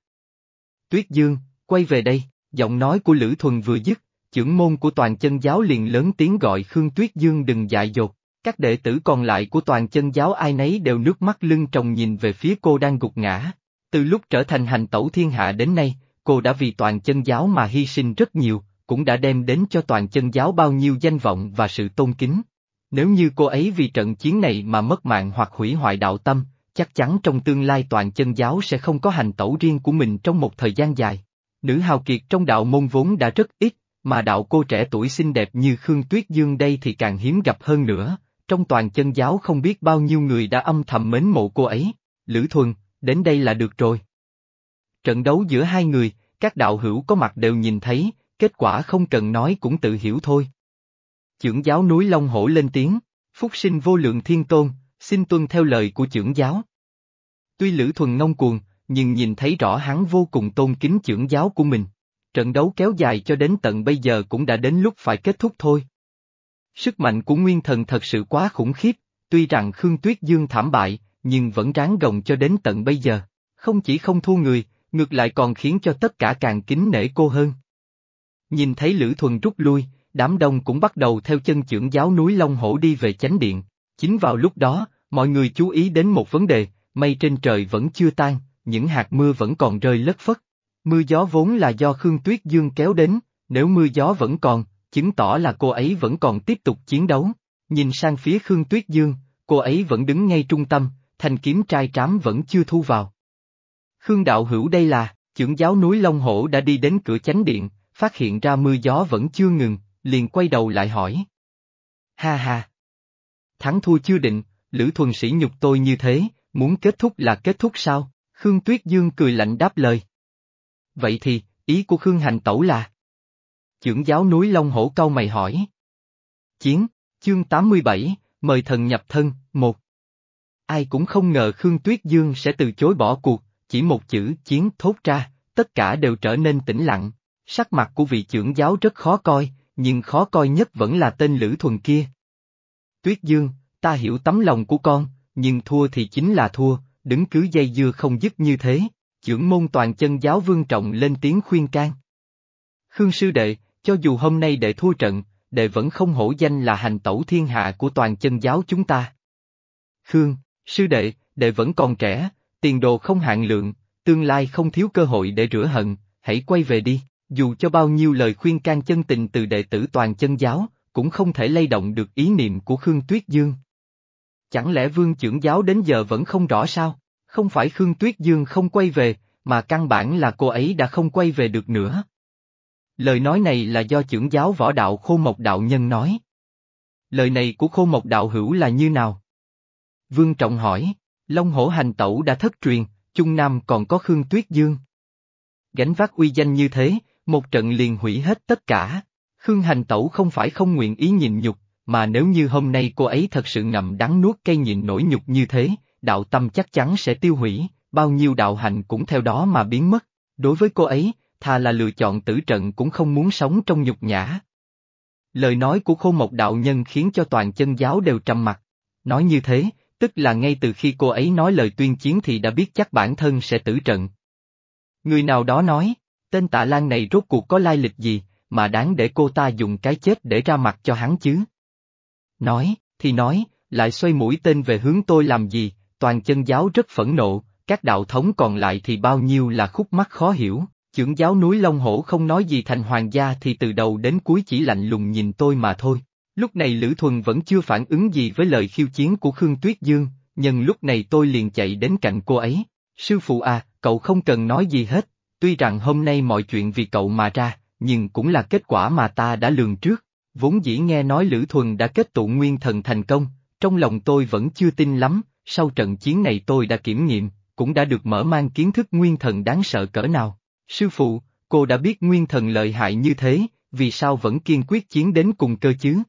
Tuyết Dương, quay về đây, giọng nói của Lữ Thuần vừa dứt, trưởng môn của toàn chân giáo liền lớn tiếng gọi Khương Tuyết Dương đừng dại dột. Các đệ tử còn lại của toàn chân giáo ai nấy đều nước mắt lưng tròng nhìn về phía cô đang gục ngã. Từ lúc trở thành hành tẩu thiên hạ đến nay, cô đã vì toàn chân giáo mà hy sinh rất nhiều, cũng đã đem đến cho toàn chân giáo bao nhiêu danh vọng và sự tôn kính. Nếu như cô ấy vì trận chiến này mà mất mạng hoặc hủy hoại đạo tâm, chắc chắn trong tương lai toàn chân giáo sẽ không có hành tẩu riêng của mình trong một thời gian dài. Nữ hào kiệt trong đạo môn vốn đã rất ít, mà đạo cô trẻ tuổi xinh đẹp như Khương Tuyết Dương đây thì càng hiếm gặp hơn nữa, trong toàn chân giáo không biết bao nhiêu người đã âm thầm mến mộ cô ấy. Lữ Thuần, đến đây là được rồi. Trận đấu giữa hai người, các đạo hữu có mặt đều nhìn thấy, kết quả không cần nói cũng tự hiểu thôi. Chưởng giáo núi Long Hổ lên tiếng, phúc sinh vô lượng thiên tôn, xin tuân theo lời của chưởng giáo. Tuy Lữ Thuần ngông cuồng, nhưng nhìn thấy rõ hắn vô cùng tôn kính chưởng giáo của mình. Trận đấu kéo dài cho đến tận bây giờ cũng đã đến lúc phải kết thúc thôi. Sức mạnh của nguyên thần thật sự quá khủng khiếp, tuy rằng Khương Tuyết Dương thảm bại, nhưng vẫn ráng gồng cho đến tận bây giờ. Không chỉ không thua người, ngược lại còn khiến cho tất cả càng kính nể cô hơn. Nhìn thấy Lữ Thuần rút lui, đám đông cũng bắt đầu theo chân trưởng giáo núi Long Hổ đi về chánh điện. Chính vào lúc đó, mọi người chú ý đến một vấn đề, mây trên trời vẫn chưa tan, những hạt mưa vẫn còn rơi lất phất. Mưa gió vốn là do Khương Tuyết Dương kéo đến, nếu mưa gió vẫn còn, chứng tỏ là cô ấy vẫn còn tiếp tục chiến đấu. Nhìn sang phía Khương Tuyết Dương, cô ấy vẫn đứng ngay trung tâm, thành kiếm trai trám vẫn chưa thu vào. Khương đạo hữu đây là, trưởng giáo núi Long Hổ đã đi đến cửa chánh điện, phát hiện ra mưa gió vẫn chưa ngừng, liền quay đầu lại hỏi. Ha ha! Thắng thua chưa định, Lữ Thuần Sĩ nhục tôi như thế, muốn kết thúc là kết thúc sao? Khương Tuyết Dương cười lạnh đáp lời. Vậy thì, ý của Khương Hành Tẩu là? Chưởng giáo núi Long Hổ câu mày hỏi. Chiến, chương 87, mời thần nhập thân, một. Ai cũng không ngờ Khương Tuyết Dương sẽ từ chối bỏ cuộc, chỉ một chữ chiến thốt ra, tất cả đều trở nên tĩnh lặng. Sắc mặt của vị trưởng giáo rất khó coi, nhưng khó coi nhất vẫn là tên Lữ Thuần kia. Tuyết Dương, ta hiểu tấm lòng của con, nhưng thua thì chính là thua, đứng cứ dây dưa không dứt như thế, trưởng môn toàn chân giáo vương trọng lên tiếng khuyên can. Khương sư đệ, cho dù hôm nay đệ thua trận, đệ vẫn không hổ danh là hành tẩu thiên hạ của toàn chân giáo chúng ta. Khương, sư đệ, đệ vẫn còn trẻ, tiền đồ không hạn lượng, tương lai không thiếu cơ hội để rửa hận, hãy quay về đi, dù cho bao nhiêu lời khuyên can chân tình từ đệ tử toàn chân giáo, cũng không thể lay động được ý niệm của Khương Tuyết Dương. Chẳng lẽ vương trưởng giáo đến giờ vẫn không rõ sao? Không phải Khương Tuyết Dương không quay về, mà căn bản là cô ấy đã không quay về được nữa. Lời nói này là do trưởng giáo võ đạo Khô Mộc Đạo Nhân nói. Lời này của Khô Mộc Đạo Hữu là như nào? Vương Trọng hỏi, Long Hổ Hành Tẩu đã thất truyền, Trung Nam còn có Khương Tuyết Dương. Gánh vác uy danh như thế, một trận liền hủy hết tất cả. Khương Hành Tẩu không phải không nguyện ý nhịn nhục, mà nếu như hôm nay cô ấy thật sự ngậm đắng nuốt cây nhịn nổi nhục như thế, đạo tâm chắc chắn sẽ tiêu hủy, bao nhiêu đạo hạnh cũng theo đó mà biến mất. Đối với cô ấy, thà là lựa chọn tử trận cũng không muốn sống trong nhục nhã. Lời nói của khô mộc đạo nhân khiến cho toàn chân giáo đều trầm mặt. Nói như thế, tức là ngay từ khi cô ấy nói lời tuyên chiến thì đã biết chắc bản thân sẽ tử trận. Người nào đó nói, tên tạ lan này rốt cuộc có lai lịch gì, mà đáng để cô ta dùng cái chết để ra mặt cho hắn chứ. Nói, thì nói, lại xoay mũi tên về hướng tôi làm gì, toàn chân giáo rất phẫn nộ, các đạo thống còn lại thì bao nhiêu là khúc mắc khó hiểu, trưởng giáo núi Long Hổ không nói gì thành hoàng gia thì từ đầu đến cuối chỉ lạnh lùng nhìn tôi mà thôi. Lúc này Lữ Thuần vẫn chưa phản ứng gì với lời khiêu chiến của Khương Tuyết Dương, nhân lúc này tôi liền chạy đến cạnh cô ấy. Sư phụ à, cậu không cần nói gì hết, tuy rằng hôm nay mọi chuyện vì cậu mà ra, nhưng cũng là kết quả mà ta đã lường trước. Vốn dĩ nghe nói Lữ Thuần đã kết tụ nguyên thần thành công, trong lòng tôi vẫn chưa tin lắm, sau trận chiến này tôi đã kiểm nghiệm, cũng đã được mở mang kiến thức nguyên thần đáng sợ cỡ nào. Sư phụ, cô đã biết nguyên thần lợi hại như thế, vì sao vẫn kiên quyết chiến đến cùng cơ chứ?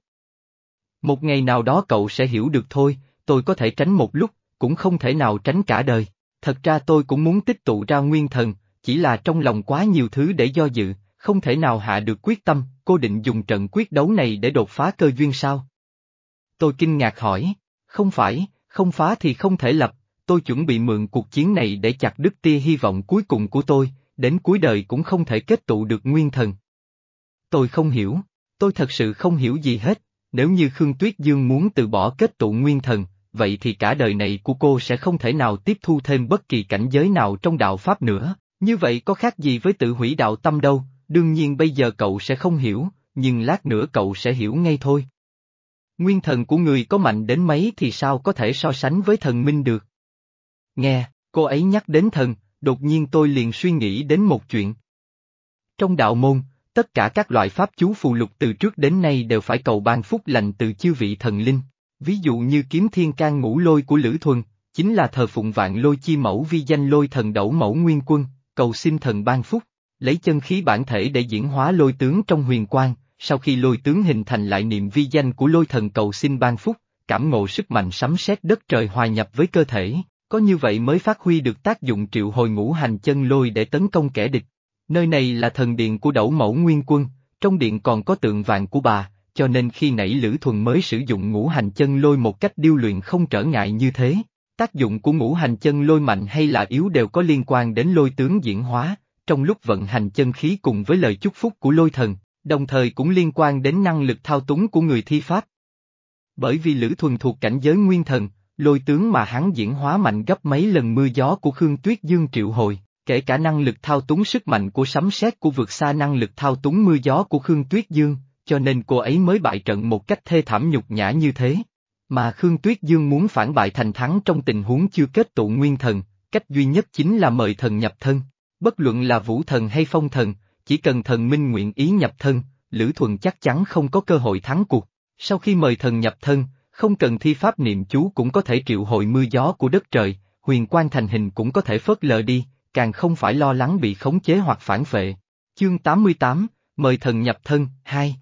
Một ngày nào đó cậu sẽ hiểu được thôi, tôi có thể tránh một lúc, cũng không thể nào tránh cả đời. Thật ra tôi cũng muốn tích tụ ra nguyên thần, chỉ là trong lòng quá nhiều thứ để do dự, không thể nào hạ được quyết tâm, cô định dùng trận quyết đấu này để đột phá cơ duyên sao? Tôi kinh ngạc hỏi, không phải, không phá thì không thể lập, tôi chuẩn bị mượn cuộc chiến này để chặt đứt tia hy vọng cuối cùng của tôi, đến cuối đời cũng không thể kết tụ được nguyên thần. Tôi không hiểu, tôi thật sự không hiểu gì hết, nếu như Khương Tuyết Dương muốn từ bỏ kết tụ nguyên thần, vậy thì cả đời này của cô sẽ không thể nào tiếp thu thêm bất kỳ cảnh giới nào trong đạo Pháp nữa, như vậy có khác gì với tự hủy đạo tâm đâu, đương nhiên bây giờ cậu sẽ không hiểu, nhưng lát nữa cậu sẽ hiểu ngay thôi. Nguyên thần của người có mạnh đến mấy thì sao có thể so sánh với thần minh được. Nghe, cô ấy nhắc đến thần, đột nhiên tôi liền suy nghĩ đến một chuyện. Trong đạo môn, tất cả các loại pháp chú phù lục từ trước đến nay đều phải cầu ban phúc lành từ chư vị thần linh. Ví dụ như kiếm thiên can ngũ lôi của Lữ Thuần, chính là thờ phụng vạn lôi chi mẫu vi danh lôi thần đẩu mẫu nguyên quân, cầu xin thần ban phúc, lấy chân khí bản thể để diễn hóa lôi tướng trong huyền quang, sau khi lôi tướng hình thành lại niệm vi danh của lôi thần cầu xin ban phúc, cảm ngộ sức mạnh sấm sét đất trời hòa nhập với cơ thể, có như vậy mới phát huy được tác dụng triệu hồi ngũ hành chân lôi để tấn công kẻ địch. Nơi này là thần điện của đẩu mẫu nguyên quân, trong điện còn có tượng vàng của bà, cho nên khi nãy Lữ Thuần mới sử dụng ngũ hành chân lôi một cách điêu luyện không trở ngại như thế. Tác dụng của ngũ hành chân lôi mạnh hay là yếu đều có liên quan đến lôi tướng diễn hóa, trong lúc vận hành chân khí cùng với lời chúc phúc của lôi thần, đồng thời cũng liên quan đến năng lực thao túng của người thi pháp. Bởi vì Lữ Thuần thuộc cảnh giới nguyên thần, lôi tướng mà hắn diễn hóa mạnh gấp mấy lần mưa gió của Khương Tuyết Dương triệu hồi, kể cả năng lực thao túng sức mạnh của sấm sét của vượt xa năng lực thao túng mưa gió của Khương Tuyết Dương, cho nên cô ấy mới bại trận một cách thê thảm nhục nhã như thế. Mà Khương Tuyết Dương muốn phản bại thành thắng trong tình huống chưa kết tụ nguyên thần, cách duy nhất chính là mời thần nhập thân. Bất luận là vũ thần hay phong thần, chỉ cần thần minh nguyện ý nhập thân, Lữ Thuần chắc chắn không có cơ hội thắng cuộc. Sau khi mời thần nhập thân, không cần thi pháp niệm chú cũng có thể triệu hồi mưa gió của đất trời, huyền quan thành hình cũng có thể phớt lờ đi, càng không phải lo lắng bị khống chế hoặc phản phệ. Chương 88, mời thần nhập thân, 2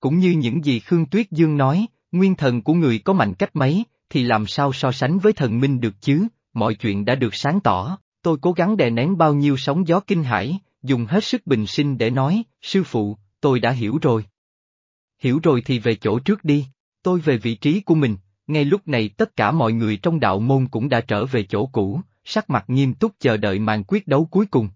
Cũng như những gì Khương Tuyết Dương nói, nguyên thần của người có mạnh cách mấy, thì làm sao so sánh với thần minh được chứ, mọi chuyện đã được sáng tỏ, Tôi cố gắng đè nén bao nhiêu sóng gió kinh hãi, dùng hết sức bình sinh để nói, sư phụ, tôi đã hiểu rồi. Hiểu rồi thì về chỗ trước đi, tôi về vị trí của mình, ngay lúc này tất cả mọi người trong đạo môn cũng đã trở về chỗ cũ, sắc mặt nghiêm túc chờ đợi màn quyết đấu cuối cùng.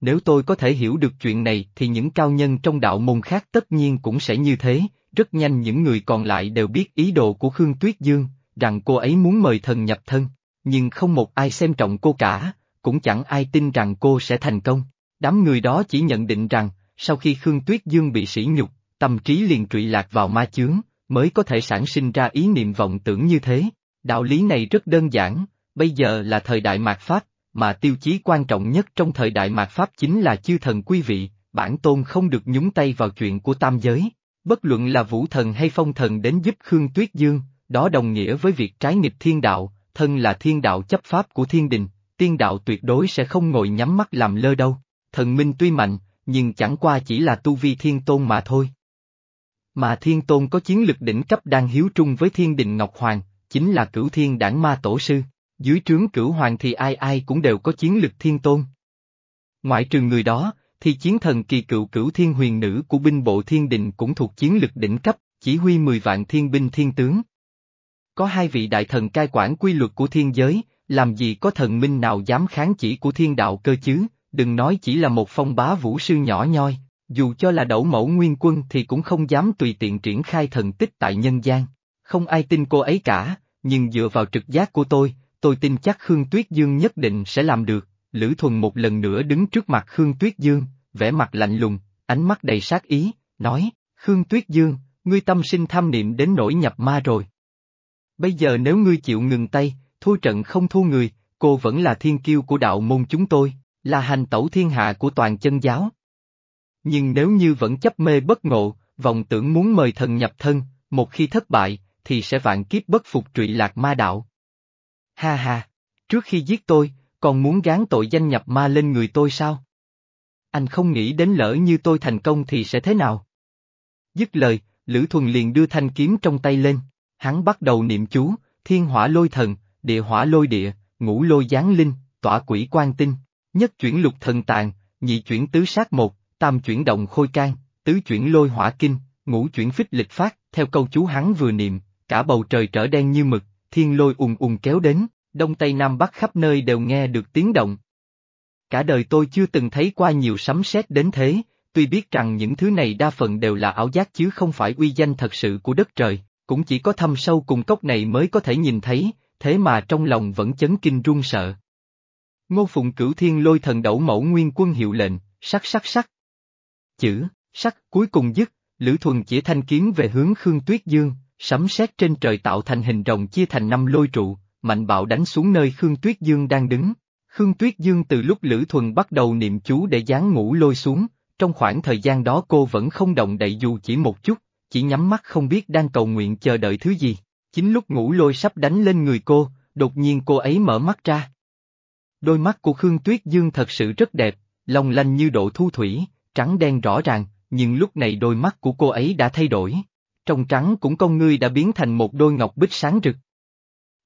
Nếu tôi có thể hiểu được chuyện này thì những cao nhân trong đạo môn khác tất nhiên cũng sẽ như thế, rất nhanh những người còn lại đều biết ý đồ của Khương Tuyết Dương, rằng cô ấy muốn mời thần nhập thân, nhưng không một ai xem trọng cô cả, cũng chẳng ai tin rằng cô sẽ thành công. Đám người đó chỉ nhận định rằng, sau khi Khương Tuyết Dương bị sỉ nhục, tâm trí liền trụy lạc vào ma chướng, mới có thể sản sinh ra ý niệm vọng tưởng như thế. Đạo lý này rất đơn giản, bây giờ là thời đại mạt Pháp, mà tiêu chí quan trọng nhất trong thời đại mạt Pháp chính là chư thần quý vị, bản tôn không được nhúng tay vào chuyện của tam giới. Bất luận là vũ thần hay phong thần đến giúp Khương Tuyết Dương, đó đồng nghĩa với việc trái nghịch thiên đạo, thân là thiên đạo chấp pháp của thiên đình, tiên đạo tuyệt đối sẽ không ngồi nhắm mắt làm lơ đâu. Thần minh tuy mạnh, nhưng chẳng qua chỉ là tu vi thiên tôn mà thôi. Mà thiên tôn có chiến lực đỉnh cấp đang hiếu trung với thiên đình Ngọc Hoàng, chính là cửu thiên đảng ma tổ sư, dưới trướng cửu hoàng thì ai ai cũng đều có chiến lực thiên tôn. Ngoại trừ người đó, thì chiến thần kỳ cựu cửu thiên huyền nữ của binh bộ thiên đình cũng thuộc chiến lực đỉnh cấp, chỉ huy 10 vạn thiên binh thiên tướng. Có hai vị đại thần cai quản quy luật của thiên giới, làm gì có thần minh nào dám kháng chỉ của thiên đạo cơ chứ, đừng nói chỉ là một phong bá vũ sư nhỏ nhoi, dù cho là đẩu mẫu nguyên quân thì cũng không dám tùy tiện triển khai thần tích tại nhân gian. Không ai tin cô ấy cả, nhưng dựa vào trực giác của tôi, tôi tin chắc Khương Tuyết Dương nhất định sẽ làm được. Lữ Thuần một lần nữa đứng trước mặt Khương Tuyết Dương, vẻ mặt lạnh lùng, ánh mắt đầy sát ý, nói, Khương Tuyết Dương, ngươi tâm sinh tham niệm đến nỗi nhập ma rồi. Bây giờ nếu ngươi chịu ngừng tay, thua trận không thua người, cô vẫn là thiên kiêu của đạo môn chúng tôi, là hành tẩu thiên hạ của toàn chân giáo. Nhưng nếu như vẫn chấp mê bất ngộ, vọng tưởng muốn mời thần nhập thân, một khi thất bại, thì sẽ vạn kiếp bất phục trụy lạc ma đạo. Ha ha, trước khi giết tôi, còn muốn gán tội danh nhập ma lên người tôi sao? Anh không nghĩ đến lỡ như tôi thành công thì sẽ thế nào? Dứt lời, Lữ Thuần liền đưa thanh kiếm trong tay lên, hắn bắt đầu niệm chú, thiên hỏa lôi thần, địa hỏa lôi địa, ngũ lôi giáng linh, tỏa quỷ quan tinh, nhất chuyển lục thần tàn, nhị chuyển tứ sát một, tam chuyển động khôi can, tứ chuyển lôi hỏa kinh, ngũ chuyển phích lịch phát, theo câu chú hắn vừa niệm, cả bầu trời trở đen như mực, thiên lôi ùn ùn kéo đến, đông tây nam bắc khắp nơi đều nghe được tiếng động. Cả đời tôi chưa từng thấy qua nhiều sấm sét đến thế, tuy biết rằng những thứ này đa phần đều là ảo giác chứ không phải uy danh thật sự của đất trời, cũng chỉ có thâm sâu cùng cốc này mới có thể nhìn thấy, thế mà trong lòng vẫn chấn kinh run sợ. Ngô Phụng cửu thiên lôi thần đẩu mẫu nguyên quân hiệu lệnh, sắc sắc sắc. Chữ, sắc cuối cùng dứt, Lữ Thuần chỉ thanh kiếm về hướng Khương Tuyết Dương, sấm sét trên trời tạo thành hình rồng chia thành năm lôi trụ, mạnh bạo đánh xuống nơi Khương Tuyết Dương đang đứng. Khương Tuyết Dương từ lúc Lữ Thuần bắt đầu niệm chú để giáng ngủ lôi xuống, trong khoảng thời gian đó cô vẫn không động đậy dù chỉ một chút, chỉ nhắm mắt không biết đang cầu nguyện chờ đợi thứ gì. Chính lúc ngủ lôi sắp đánh lên người cô, đột nhiên cô ấy mở mắt ra. Đôi mắt của Khương Tuyết Dương thật sự rất đẹp, long lanh như độ thu thủy, trắng đen rõ ràng, nhưng lúc này đôi mắt của cô ấy đã thay đổi. Trong trắng cũng con ngươi đã biến thành một đôi ngọc bích sáng rực.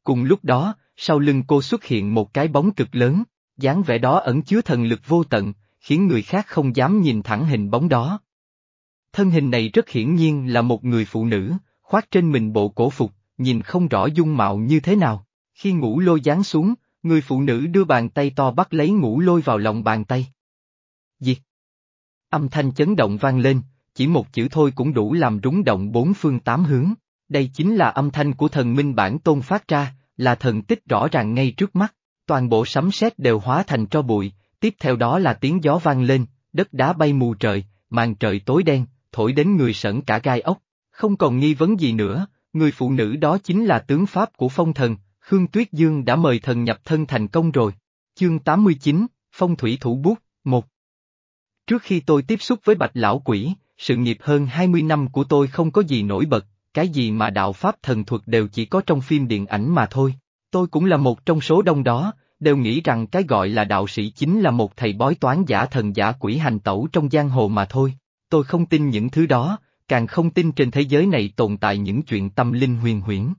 Cùng lúc đó, sau lưng cô xuất hiện một cái bóng cực lớn, dáng vẻ đó ẩn chứa thần lực vô tận, khiến người khác không dám nhìn thẳng hình bóng đó. Thân hình này rất hiển nhiên là một người phụ nữ, khoác trên mình bộ cổ phục, nhìn không rõ dung mạo như thế nào. Khi ngủ lôi giáng xuống, người phụ nữ đưa bàn tay to bắt lấy ngũ lôi vào lòng bàn tay. Diệt! Âm thanh chấn động vang lên, chỉ một chữ thôi cũng đủ làm rúng động bốn phương tám hướng. Đây chính là âm thanh của thần minh bản tôn phát ra, là thần tích rõ ràng ngay trước mắt. Toàn bộ sấm sét đều hóa thành tro bụi, tiếp theo đó là tiếng gió vang lên, đất đá bay mù trời, màn trời tối đen, thổi đến người sẩn cả gai ốc. Không còn nghi vấn gì nữa, người phụ nữ đó chính là tướng pháp của phong thần, Khương Tuyết Dương đã mời thần nhập thân thành công rồi. Chương 89, Phong thủy thủ bút, 1 Trước khi tôi tiếp xúc với bạch lão quỷ, sự nghiệp hơn 20 năm của tôi không có gì nổi bật, cái gì mà đạo pháp thần thuật đều chỉ có trong phim điện ảnh mà thôi. Tôi cũng là một trong số đông đó, đều nghĩ rằng cái gọi là đạo sĩ chính là một thầy bói toán giả thần giả quỷ hành tẩu trong giang hồ mà thôi. Tôi không tin những thứ đó, càng không tin trên thế giới này tồn tại những chuyện tâm linh huyền huyễn.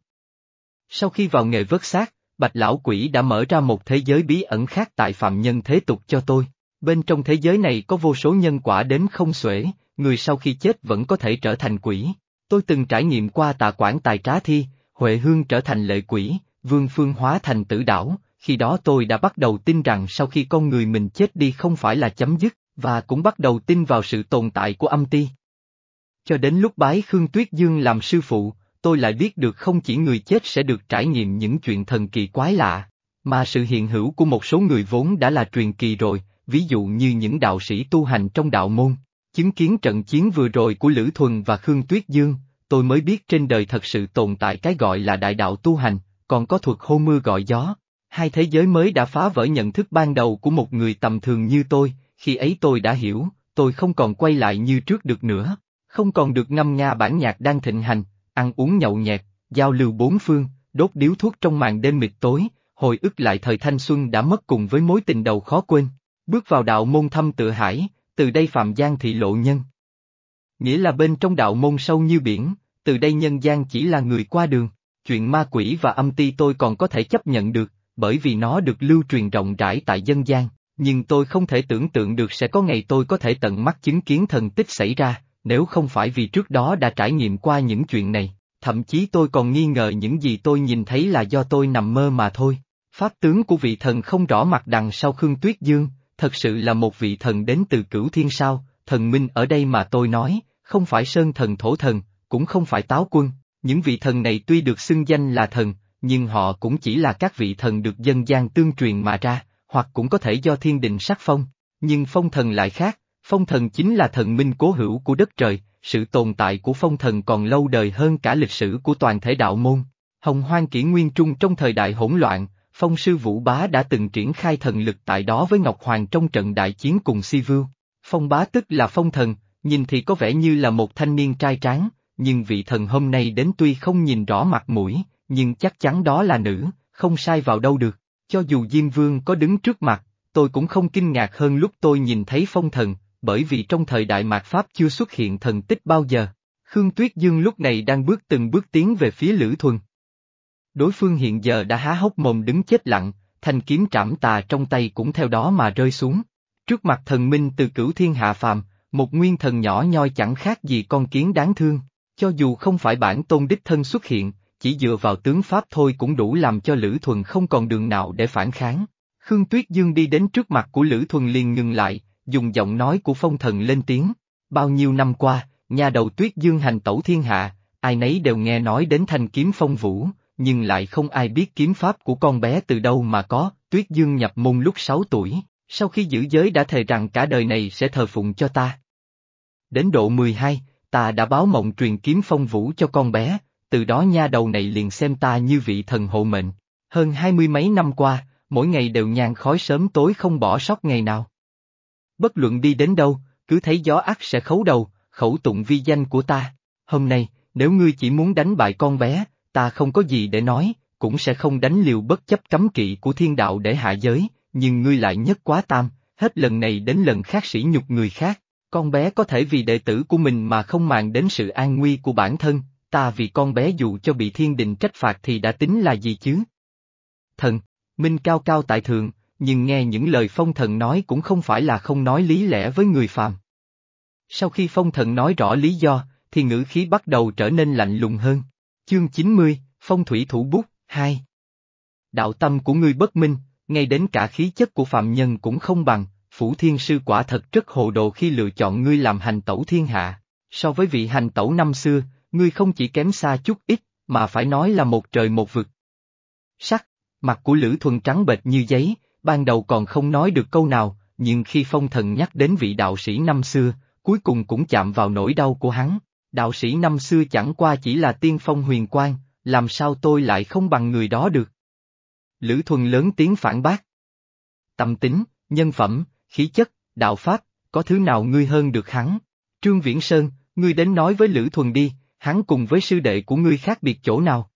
Sau khi vào nghề vớt xác, Bạch Lão Quỷ đã mở ra một thế giới bí ẩn khác tại phạm nhân thế tục cho tôi. Bên trong thế giới này có vô số nhân quả đến không xuể, người sau khi chết vẫn có thể trở thành quỷ. Tôi từng trải nghiệm qua tà quản tài trá thi, Huệ Hương trở thành lệ quỷ, Vương Phương hóa thành tử đảo, khi đó tôi đã bắt đầu tin rằng sau khi con người mình chết đi không phải là chấm dứt, và cũng bắt đầu tin vào sự tồn tại của âm ti. Cho đến lúc bái Khương Tuyết Dương làm sư phụ, tôi lại biết được không chỉ người chết sẽ được trải nghiệm những chuyện thần kỳ quái lạ, mà sự hiện hữu của một số người vốn đã là truyền kỳ rồi, ví dụ như những đạo sĩ tu hành trong đạo môn. Chứng kiến trận chiến vừa rồi của Lữ Thuần và Khương Tuyết Dương, tôi mới biết trên đời thật sự tồn tại cái gọi là đại đạo tu hành, còn có thuật hô mưa gọi gió. Hai thế giới mới đã phá vỡ nhận thức ban đầu của một người tầm thường như tôi, khi ấy tôi đã hiểu, tôi không còn quay lại như trước được nữa, không còn được ngâm nga bản nhạc đang thịnh hành, ăn uống nhậu nhẹt, giao lưu bốn phương, đốt điếu thuốc trong màn đêm mịt tối, hồi ức lại thời thanh xuân đã mất cùng với mối tình đầu khó quên. Bước vào đạo môn thâm tự hải, từ đây phạm gian thị lộ nhân. Nghĩa là bên trong đạo môn sâu như biển, từ đây nhân gian chỉ là người qua đường, chuyện ma quỷ và âm ti tôi còn có thể chấp nhận được, bởi vì nó được lưu truyền rộng rãi tại dân gian, nhưng tôi không thể tưởng tượng được sẽ có ngày tôi có thể tận mắt chứng kiến thần tích xảy ra, nếu không phải vì trước đó đã trải nghiệm qua những chuyện này, thậm chí tôi còn nghi ngờ những gì tôi nhìn thấy là do tôi nằm mơ mà thôi. Pháp tướng của vị thần không rõ mặt đằng sau Khương Tuyết Dương, thật sự là một vị thần đến từ cửu thiên sao, thần minh ở đây mà tôi nói, không phải sơn thần thổ thần, cũng không phải táo quân, những vị thần này tuy được xưng danh là thần, nhưng họ cũng chỉ là các vị thần được dân gian tương truyền mà ra, hoặc cũng có thể do thiên đình sắc phong, nhưng phong thần lại khác, phong thần chính là thần minh cố hữu của đất trời, sự tồn tại của phong thần còn lâu đời hơn cả lịch sử của toàn thể đạo môn. Hồng hoang kỷ nguyên trung trong thời đại hỗn loạn, phong sư Vũ Bá đã từng triển khai thần lực tại đó với Ngọc Hoàng trong trận đại chiến cùng Si Vưu. Phong Bá tức là phong thần, nhìn thì có vẻ như là một thanh niên trai tráng, nhưng vị thần hôm nay đến tuy không nhìn rõ mặt mũi, nhưng chắc chắn đó là nữ, không sai vào đâu được. Cho dù Diêm Vương có đứng trước mặt, tôi cũng không kinh ngạc hơn lúc tôi nhìn thấy phong thần, bởi vì trong thời đại mạt Pháp chưa xuất hiện thần tích bao giờ. Khương Tuyết Dương lúc này đang bước từng bước tiến về phía Lữ Thuần. Đối phương hiện giờ đã há hốc mồm đứng chết lặng, thanh kiếm trảm tà trong tay cũng theo đó mà rơi xuống. Trước mặt thần minh từ cửu thiên hạ phàm, một nguyên thần nhỏ nhoi chẳng khác gì con kiến đáng thương, cho dù không phải bản tôn đích thân xuất hiện, chỉ dựa vào tướng Pháp thôi cũng đủ làm cho Lữ Thuần không còn đường nào để phản kháng. Khương Tuyết Dương đi đến trước mặt của Lữ Thuần liền ngừng lại, dùng giọng nói của phong thần lên tiếng. Bao nhiêu năm qua, nhà đầu Tuyết Dương hành tẩu thiên hạ, ai nấy đều nghe nói đến thanh kiếm phong vũ, nhưng lại không ai biết kiếm pháp của con bé từ đâu mà có, Tuyết Dương nhập môn lúc 6 tuổi, sau khi giữ giới đã thề rằng cả đời này sẽ thờ phụng cho ta. Đến độ 12, ta đã báo mộng truyền kiếm phong vũ cho con bé, từ đó nha đầu này liền xem ta như vị thần hộ mệnh. Hơn hai mươi mấy năm qua, mỗi ngày đều nhàn khói sớm tối không bỏ sót ngày nào. Bất luận đi đến đâu, cứ thấy gió ác sẽ khấu đầu, khẩu tụng vi danh của ta. Hôm nay, nếu ngươi chỉ muốn đánh bại con bé, ta không có gì để nói, cũng sẽ không đánh liều bất chấp cấm kỵ của thiên đạo để hạ giới, nhưng ngươi lại nhất quá tam, hết lần này đến lần khác sỉ nhục người khác. Con bé có thể vì đệ tử của mình mà không màng đến sự an nguy của bản thân, ta vì con bé dù cho bị thiên đình trách phạt thì đã tính là gì chứ? Thần, Minh cao cao tại thượng, nhưng nghe những lời phong thần nói cũng không phải là không nói lý lẽ với người phàm. Sau khi phong thần nói rõ lý do, thì ngữ khí bắt đầu trở nên lạnh lùng hơn. Chương 90, Phong thủy thủ bút, 2 Đạo tâm của ngươi bất minh, ngay đến cả khí chất của phạm nhân cũng không bằng, Phủ Thiên Sư quả thật rất hồ đồ khi lựa chọn ngươi làm hành tẩu thiên hạ. So với vị hành tẩu năm xưa, ngươi không chỉ kém xa chút ít, mà phải nói là một trời một vực. Sắc, mặt của Lữ Thuần trắng bệch như giấy, ban đầu còn không nói được câu nào, nhưng khi phong thần nhắc đến vị đạo sĩ năm xưa, cuối cùng cũng chạm vào nỗi đau của hắn. Đạo sĩ năm xưa chẳng qua chỉ là tiên phong huyền quang, làm sao tôi lại không bằng người đó được? Lữ Thuần lớn tiếng phản bác. Tâm tính, nhân phẩm, khí chất, đạo pháp, có thứ nào ngươi hơn được hắn? Trương Viễn Sơn, ngươi đến nói với Lữ Thuần đi, hắn cùng với sư đệ của ngươi khác biệt chỗ nào?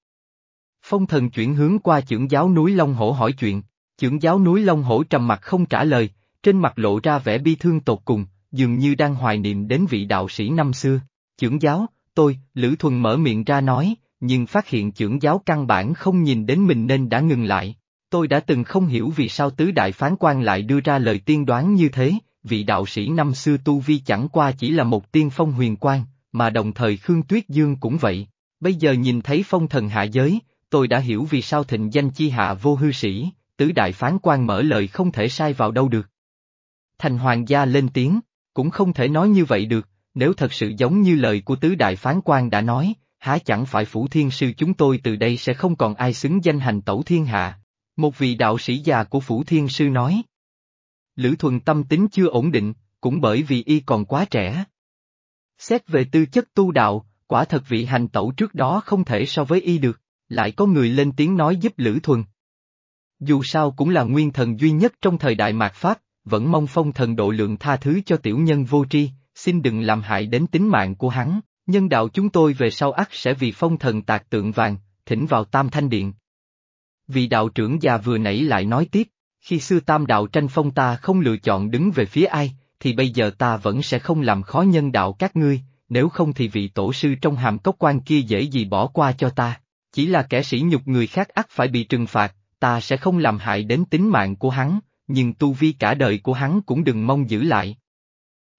Phong thần chuyển hướng qua trưởng giáo núi Long Hổ hỏi chuyện, trưởng giáo núi Long Hổ trầm mặt không trả lời, trên mặt lộ ra vẻ bi thương tột cùng, dường như đang hoài niệm đến vị đạo sĩ năm xưa. Chưởng giáo, tôi, Lữ Thuần mở miệng ra nói, nhưng phát hiện trưởng giáo căn bản không nhìn đến mình nên đã ngừng lại. Tôi đã từng không hiểu vì sao tứ đại phán quan lại đưa ra lời tiên đoán như thế, vị đạo sĩ năm xưa Tu Vi chẳng qua chỉ là một tiên phong huyền quan, mà đồng thời Khương Tuyết Dương cũng vậy. Bây giờ nhìn thấy phong thần hạ giới, tôi đã hiểu vì sao thịnh danh chi hạ vô hư sĩ, tứ đại phán quan mở lời không thể sai vào đâu được. Thành hoàng gia lên tiếng, cũng không thể nói như vậy được, nếu thật sự giống như lời của tứ đại phán quan đã nói, há chẳng phải phủ thiên sư chúng tôi từ đây sẽ không còn ai xứng danh hành tẩu thiên hạ. Một vị đạo sĩ già của phủ thiên sư nói. Lữ thuần tâm tính chưa ổn định, cũng bởi vì y còn quá trẻ. Xét về tư chất tu đạo, quả thật vị hành tẩu trước đó không thể so với y được, lại có người lên tiếng nói giúp Lữ thuần. Dù sao cũng là nguyên thần duy nhất trong thời đại mạt Pháp, vẫn mong phong thần độ lượng tha thứ cho tiểu nhân vô tri, xin đừng làm hại đến tính mạng của hắn, nhân đạo chúng tôi về sau ắt sẽ vì phong thần tạc tượng vàng, thỉnh vào tam thanh điện. Vị đạo trưởng già vừa nãy lại nói tiếp, khi xưa tam đạo tranh phong ta không lựa chọn đứng về phía ai, thì bây giờ ta vẫn sẽ không làm khó nhân đạo các ngươi, nếu không thì vị tổ sư trong hàm cốc quan kia dễ gì bỏ qua cho ta. Chỉ là kẻ sĩ nhục người khác ắt phải bị trừng phạt, ta sẽ không làm hại đến tính mạng của hắn, nhưng tu vi cả đời của hắn cũng đừng mong giữ lại.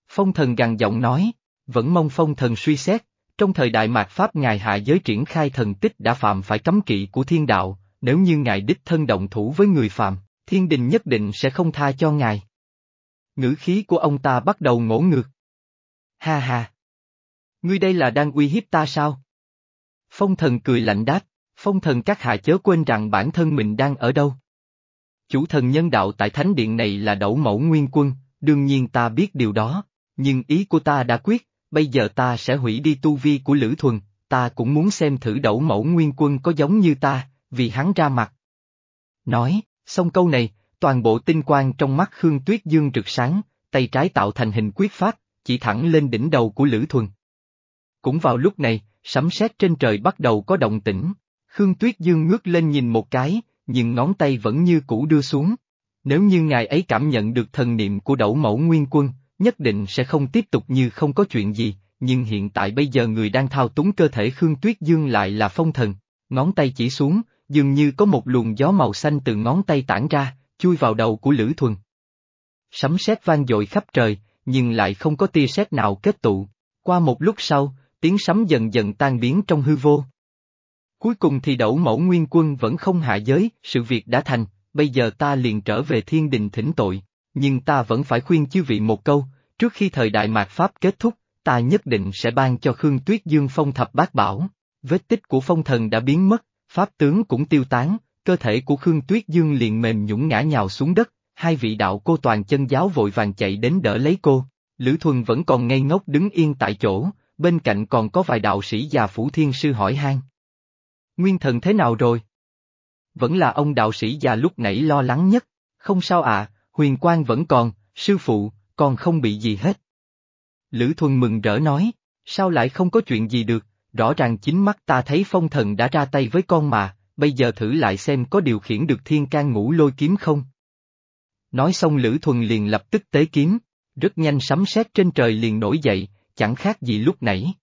Phong thần gằn giọng nói, vẫn mong phong thần suy xét, trong thời đại mạt Pháp ngài hạ giới triển khai thần tích đã phạm phải cấm kỵ của thiên đạo, nếu như ngài đích thân động thủ với người phạm, thiên đình nhất định sẽ không tha cho ngài. Ngữ khí của ông ta bắt đầu ngổ ngược. Ha ha! Ngươi đây là đang uy hiếp ta sao? Phong thần cười lạnh đáp, phong thần các hạ chớ quên rằng bản thân mình đang ở đâu. Chủ thần nhân đạo tại thánh điện này là đẩu mẫu nguyên quân, đương nhiên ta biết điều đó, nhưng ý của ta đã quyết, bây giờ ta sẽ hủy đi tu vi của Lữ Thuần, ta cũng muốn xem thử đẩu mẫu nguyên quân có giống như ta, vì hắn ra mặt. Nói, xong câu này, toàn bộ tinh quang trong mắt Khương Tuyết Dương rực sáng, tay trái tạo thành hình quyết phát, chỉ thẳng lên đỉnh đầu của Lữ Thuần. Cũng vào lúc này, sấm sét trên trời bắt đầu có động tĩnh, Khương Tuyết Dương ngước lên nhìn một cái, nhưng ngón tay vẫn như cũ đưa xuống. Nếu như ngài ấy cảm nhận được thần niệm của đẩu mẫu nguyên quân, nhất định sẽ không tiếp tục như không có chuyện gì, nhưng hiện tại bây giờ người đang thao túng cơ thể Khương Tuyết Dương lại là phong thần, ngón tay chỉ xuống, dường như có một luồng gió màu xanh từ ngón tay tản ra, chui vào đầu của Lữ Thuần. Sấm sét vang dội khắp trời, nhưng lại không có tia sét nào kết tụ. Qua một lúc sau, tiếng sấm dần dần tan biến trong hư vô. Cuối cùng thì đậu mẫu nguyên quân vẫn không hạ giới, sự việc đã thành, bây giờ ta liền trở về thiên đình thỉnh tội, nhưng ta vẫn phải khuyên chư vị một câu, trước khi thời đại mạt Pháp kết thúc, ta nhất định sẽ ban cho Khương Tuyết Dương phong thập bát bảo. Vết tích của phong thần đã biến mất, Pháp tướng cũng tiêu tán, cơ thể của Khương Tuyết Dương liền mềm nhũng ngã nhào xuống đất, hai vị đạo cô toàn chân giáo vội vàng chạy đến đỡ lấy cô. Lữ Thuần vẫn còn ngây ngốc đứng yên tại chỗ, bên cạnh còn có vài đạo sĩ già phủ thiên sư hỏi han. Nguyên thần thế nào rồi? Vẫn là ông đạo sĩ già lúc nãy lo lắng nhất, không sao ạ, à, huyền quang vẫn còn, sư phụ, còn không bị gì hết. Lữ Thuần mừng rỡ nói, sao lại không có chuyện gì được, rõ ràng chính mắt ta thấy phong thần đã ra tay với con mà, bây giờ thử lại xem có điều khiển được thiên can ngũ lôi kiếm không. Nói xong Lữ Thuần liền lập tức tế kiếm, rất nhanh sấm sét trên trời liền nổi dậy, chẳng khác gì lúc nãy.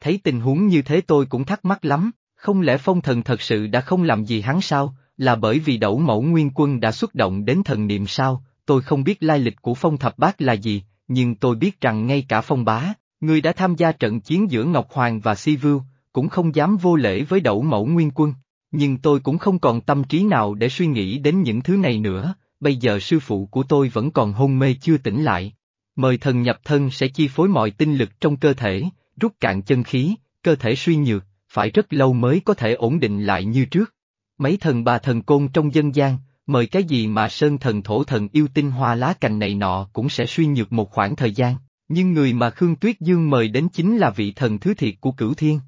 Thấy tình huống như thế tôi cũng thắc mắc lắm, không lẽ phong thần thật sự đã không làm gì hắn sao, là bởi vì đẩu mẫu nguyên quân đã xuất động đến thần niệm sao, tôi không biết lai lịch của phong thập bát là gì, nhưng tôi biết rằng ngay cả phong bá, người đã tham gia trận chiến giữa Ngọc Hoàng và Si Vưu, cũng không dám vô lễ với đẩu mẫu nguyên quân. Nhưng tôi cũng không còn tâm trí nào để suy nghĩ đến những thứ này nữa, bây giờ sư phụ của tôi vẫn còn hôn mê chưa tỉnh lại. Mời thần nhập thân sẽ chi phối mọi tinh lực trong cơ thể, rút cạn chân khí, cơ thể suy nhược, phải rất lâu mới có thể ổn định lại như trước. Mấy thần bà thần côn trong dân gian, mời cái gì mà sơn thần thổ thần yêu tinh hoa lá cành này nọ cũng sẽ suy nhược một khoảng thời gian, nhưng người mà Khương Tuyết Dương mời đến chính là vị thần thứ thiệt của cửu thiên.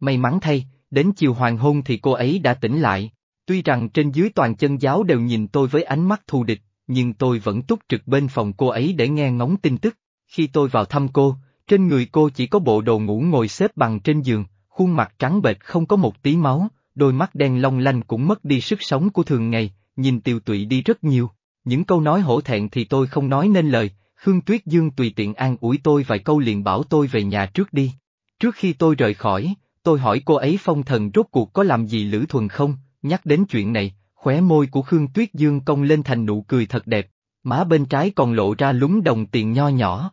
May mắn thay, đến chiều hoàng hôn thì cô ấy đã tỉnh lại, tuy rằng trên dưới toàn chân giáo đều nhìn tôi với ánh mắt thù địch, nhưng tôi vẫn túc trực bên phòng cô ấy để nghe ngóng tin tức. Khi tôi vào thăm cô, trên người cô chỉ có bộ đồ ngủ ngồi xếp bằng trên giường, khuôn mặt trắng bệch không có một tí máu, đôi mắt đen long lanh cũng mất đi sức sống của thường ngày, nhìn tiều tụy đi rất nhiều. Những câu nói hổ thẹn thì tôi không nói nên lời, Khương Tuyết Dương tùy tiện an ủi tôi vài câu liền bảo tôi về nhà trước đi. Trước khi tôi rời khỏi, tôi hỏi cô ấy phong thần rốt cuộc có làm gì Lữ Thuần không, nhắc đến chuyện này, khóe môi của Khương Tuyết Dương cong lên thành nụ cười thật đẹp, má bên trái còn lộ ra lúng đồng tiền nho nhỏ.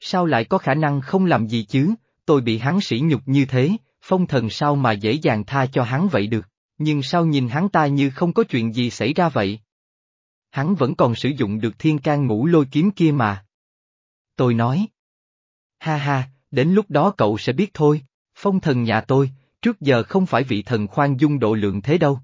Sao lại có khả năng không làm gì chứ, tôi bị hắn sỉ nhục như thế, phong thần sao mà dễ dàng tha cho hắn vậy được, nhưng sao nhìn hắn ta như không có chuyện gì xảy ra vậy? Hắn vẫn còn sử dụng được thiên can ngũ lôi kiếm kia mà. Tôi nói. Ha ha, đến lúc đó cậu sẽ biết thôi, phong thần nhà tôi, trước giờ không phải vị thần khoan dung độ lượng thế đâu.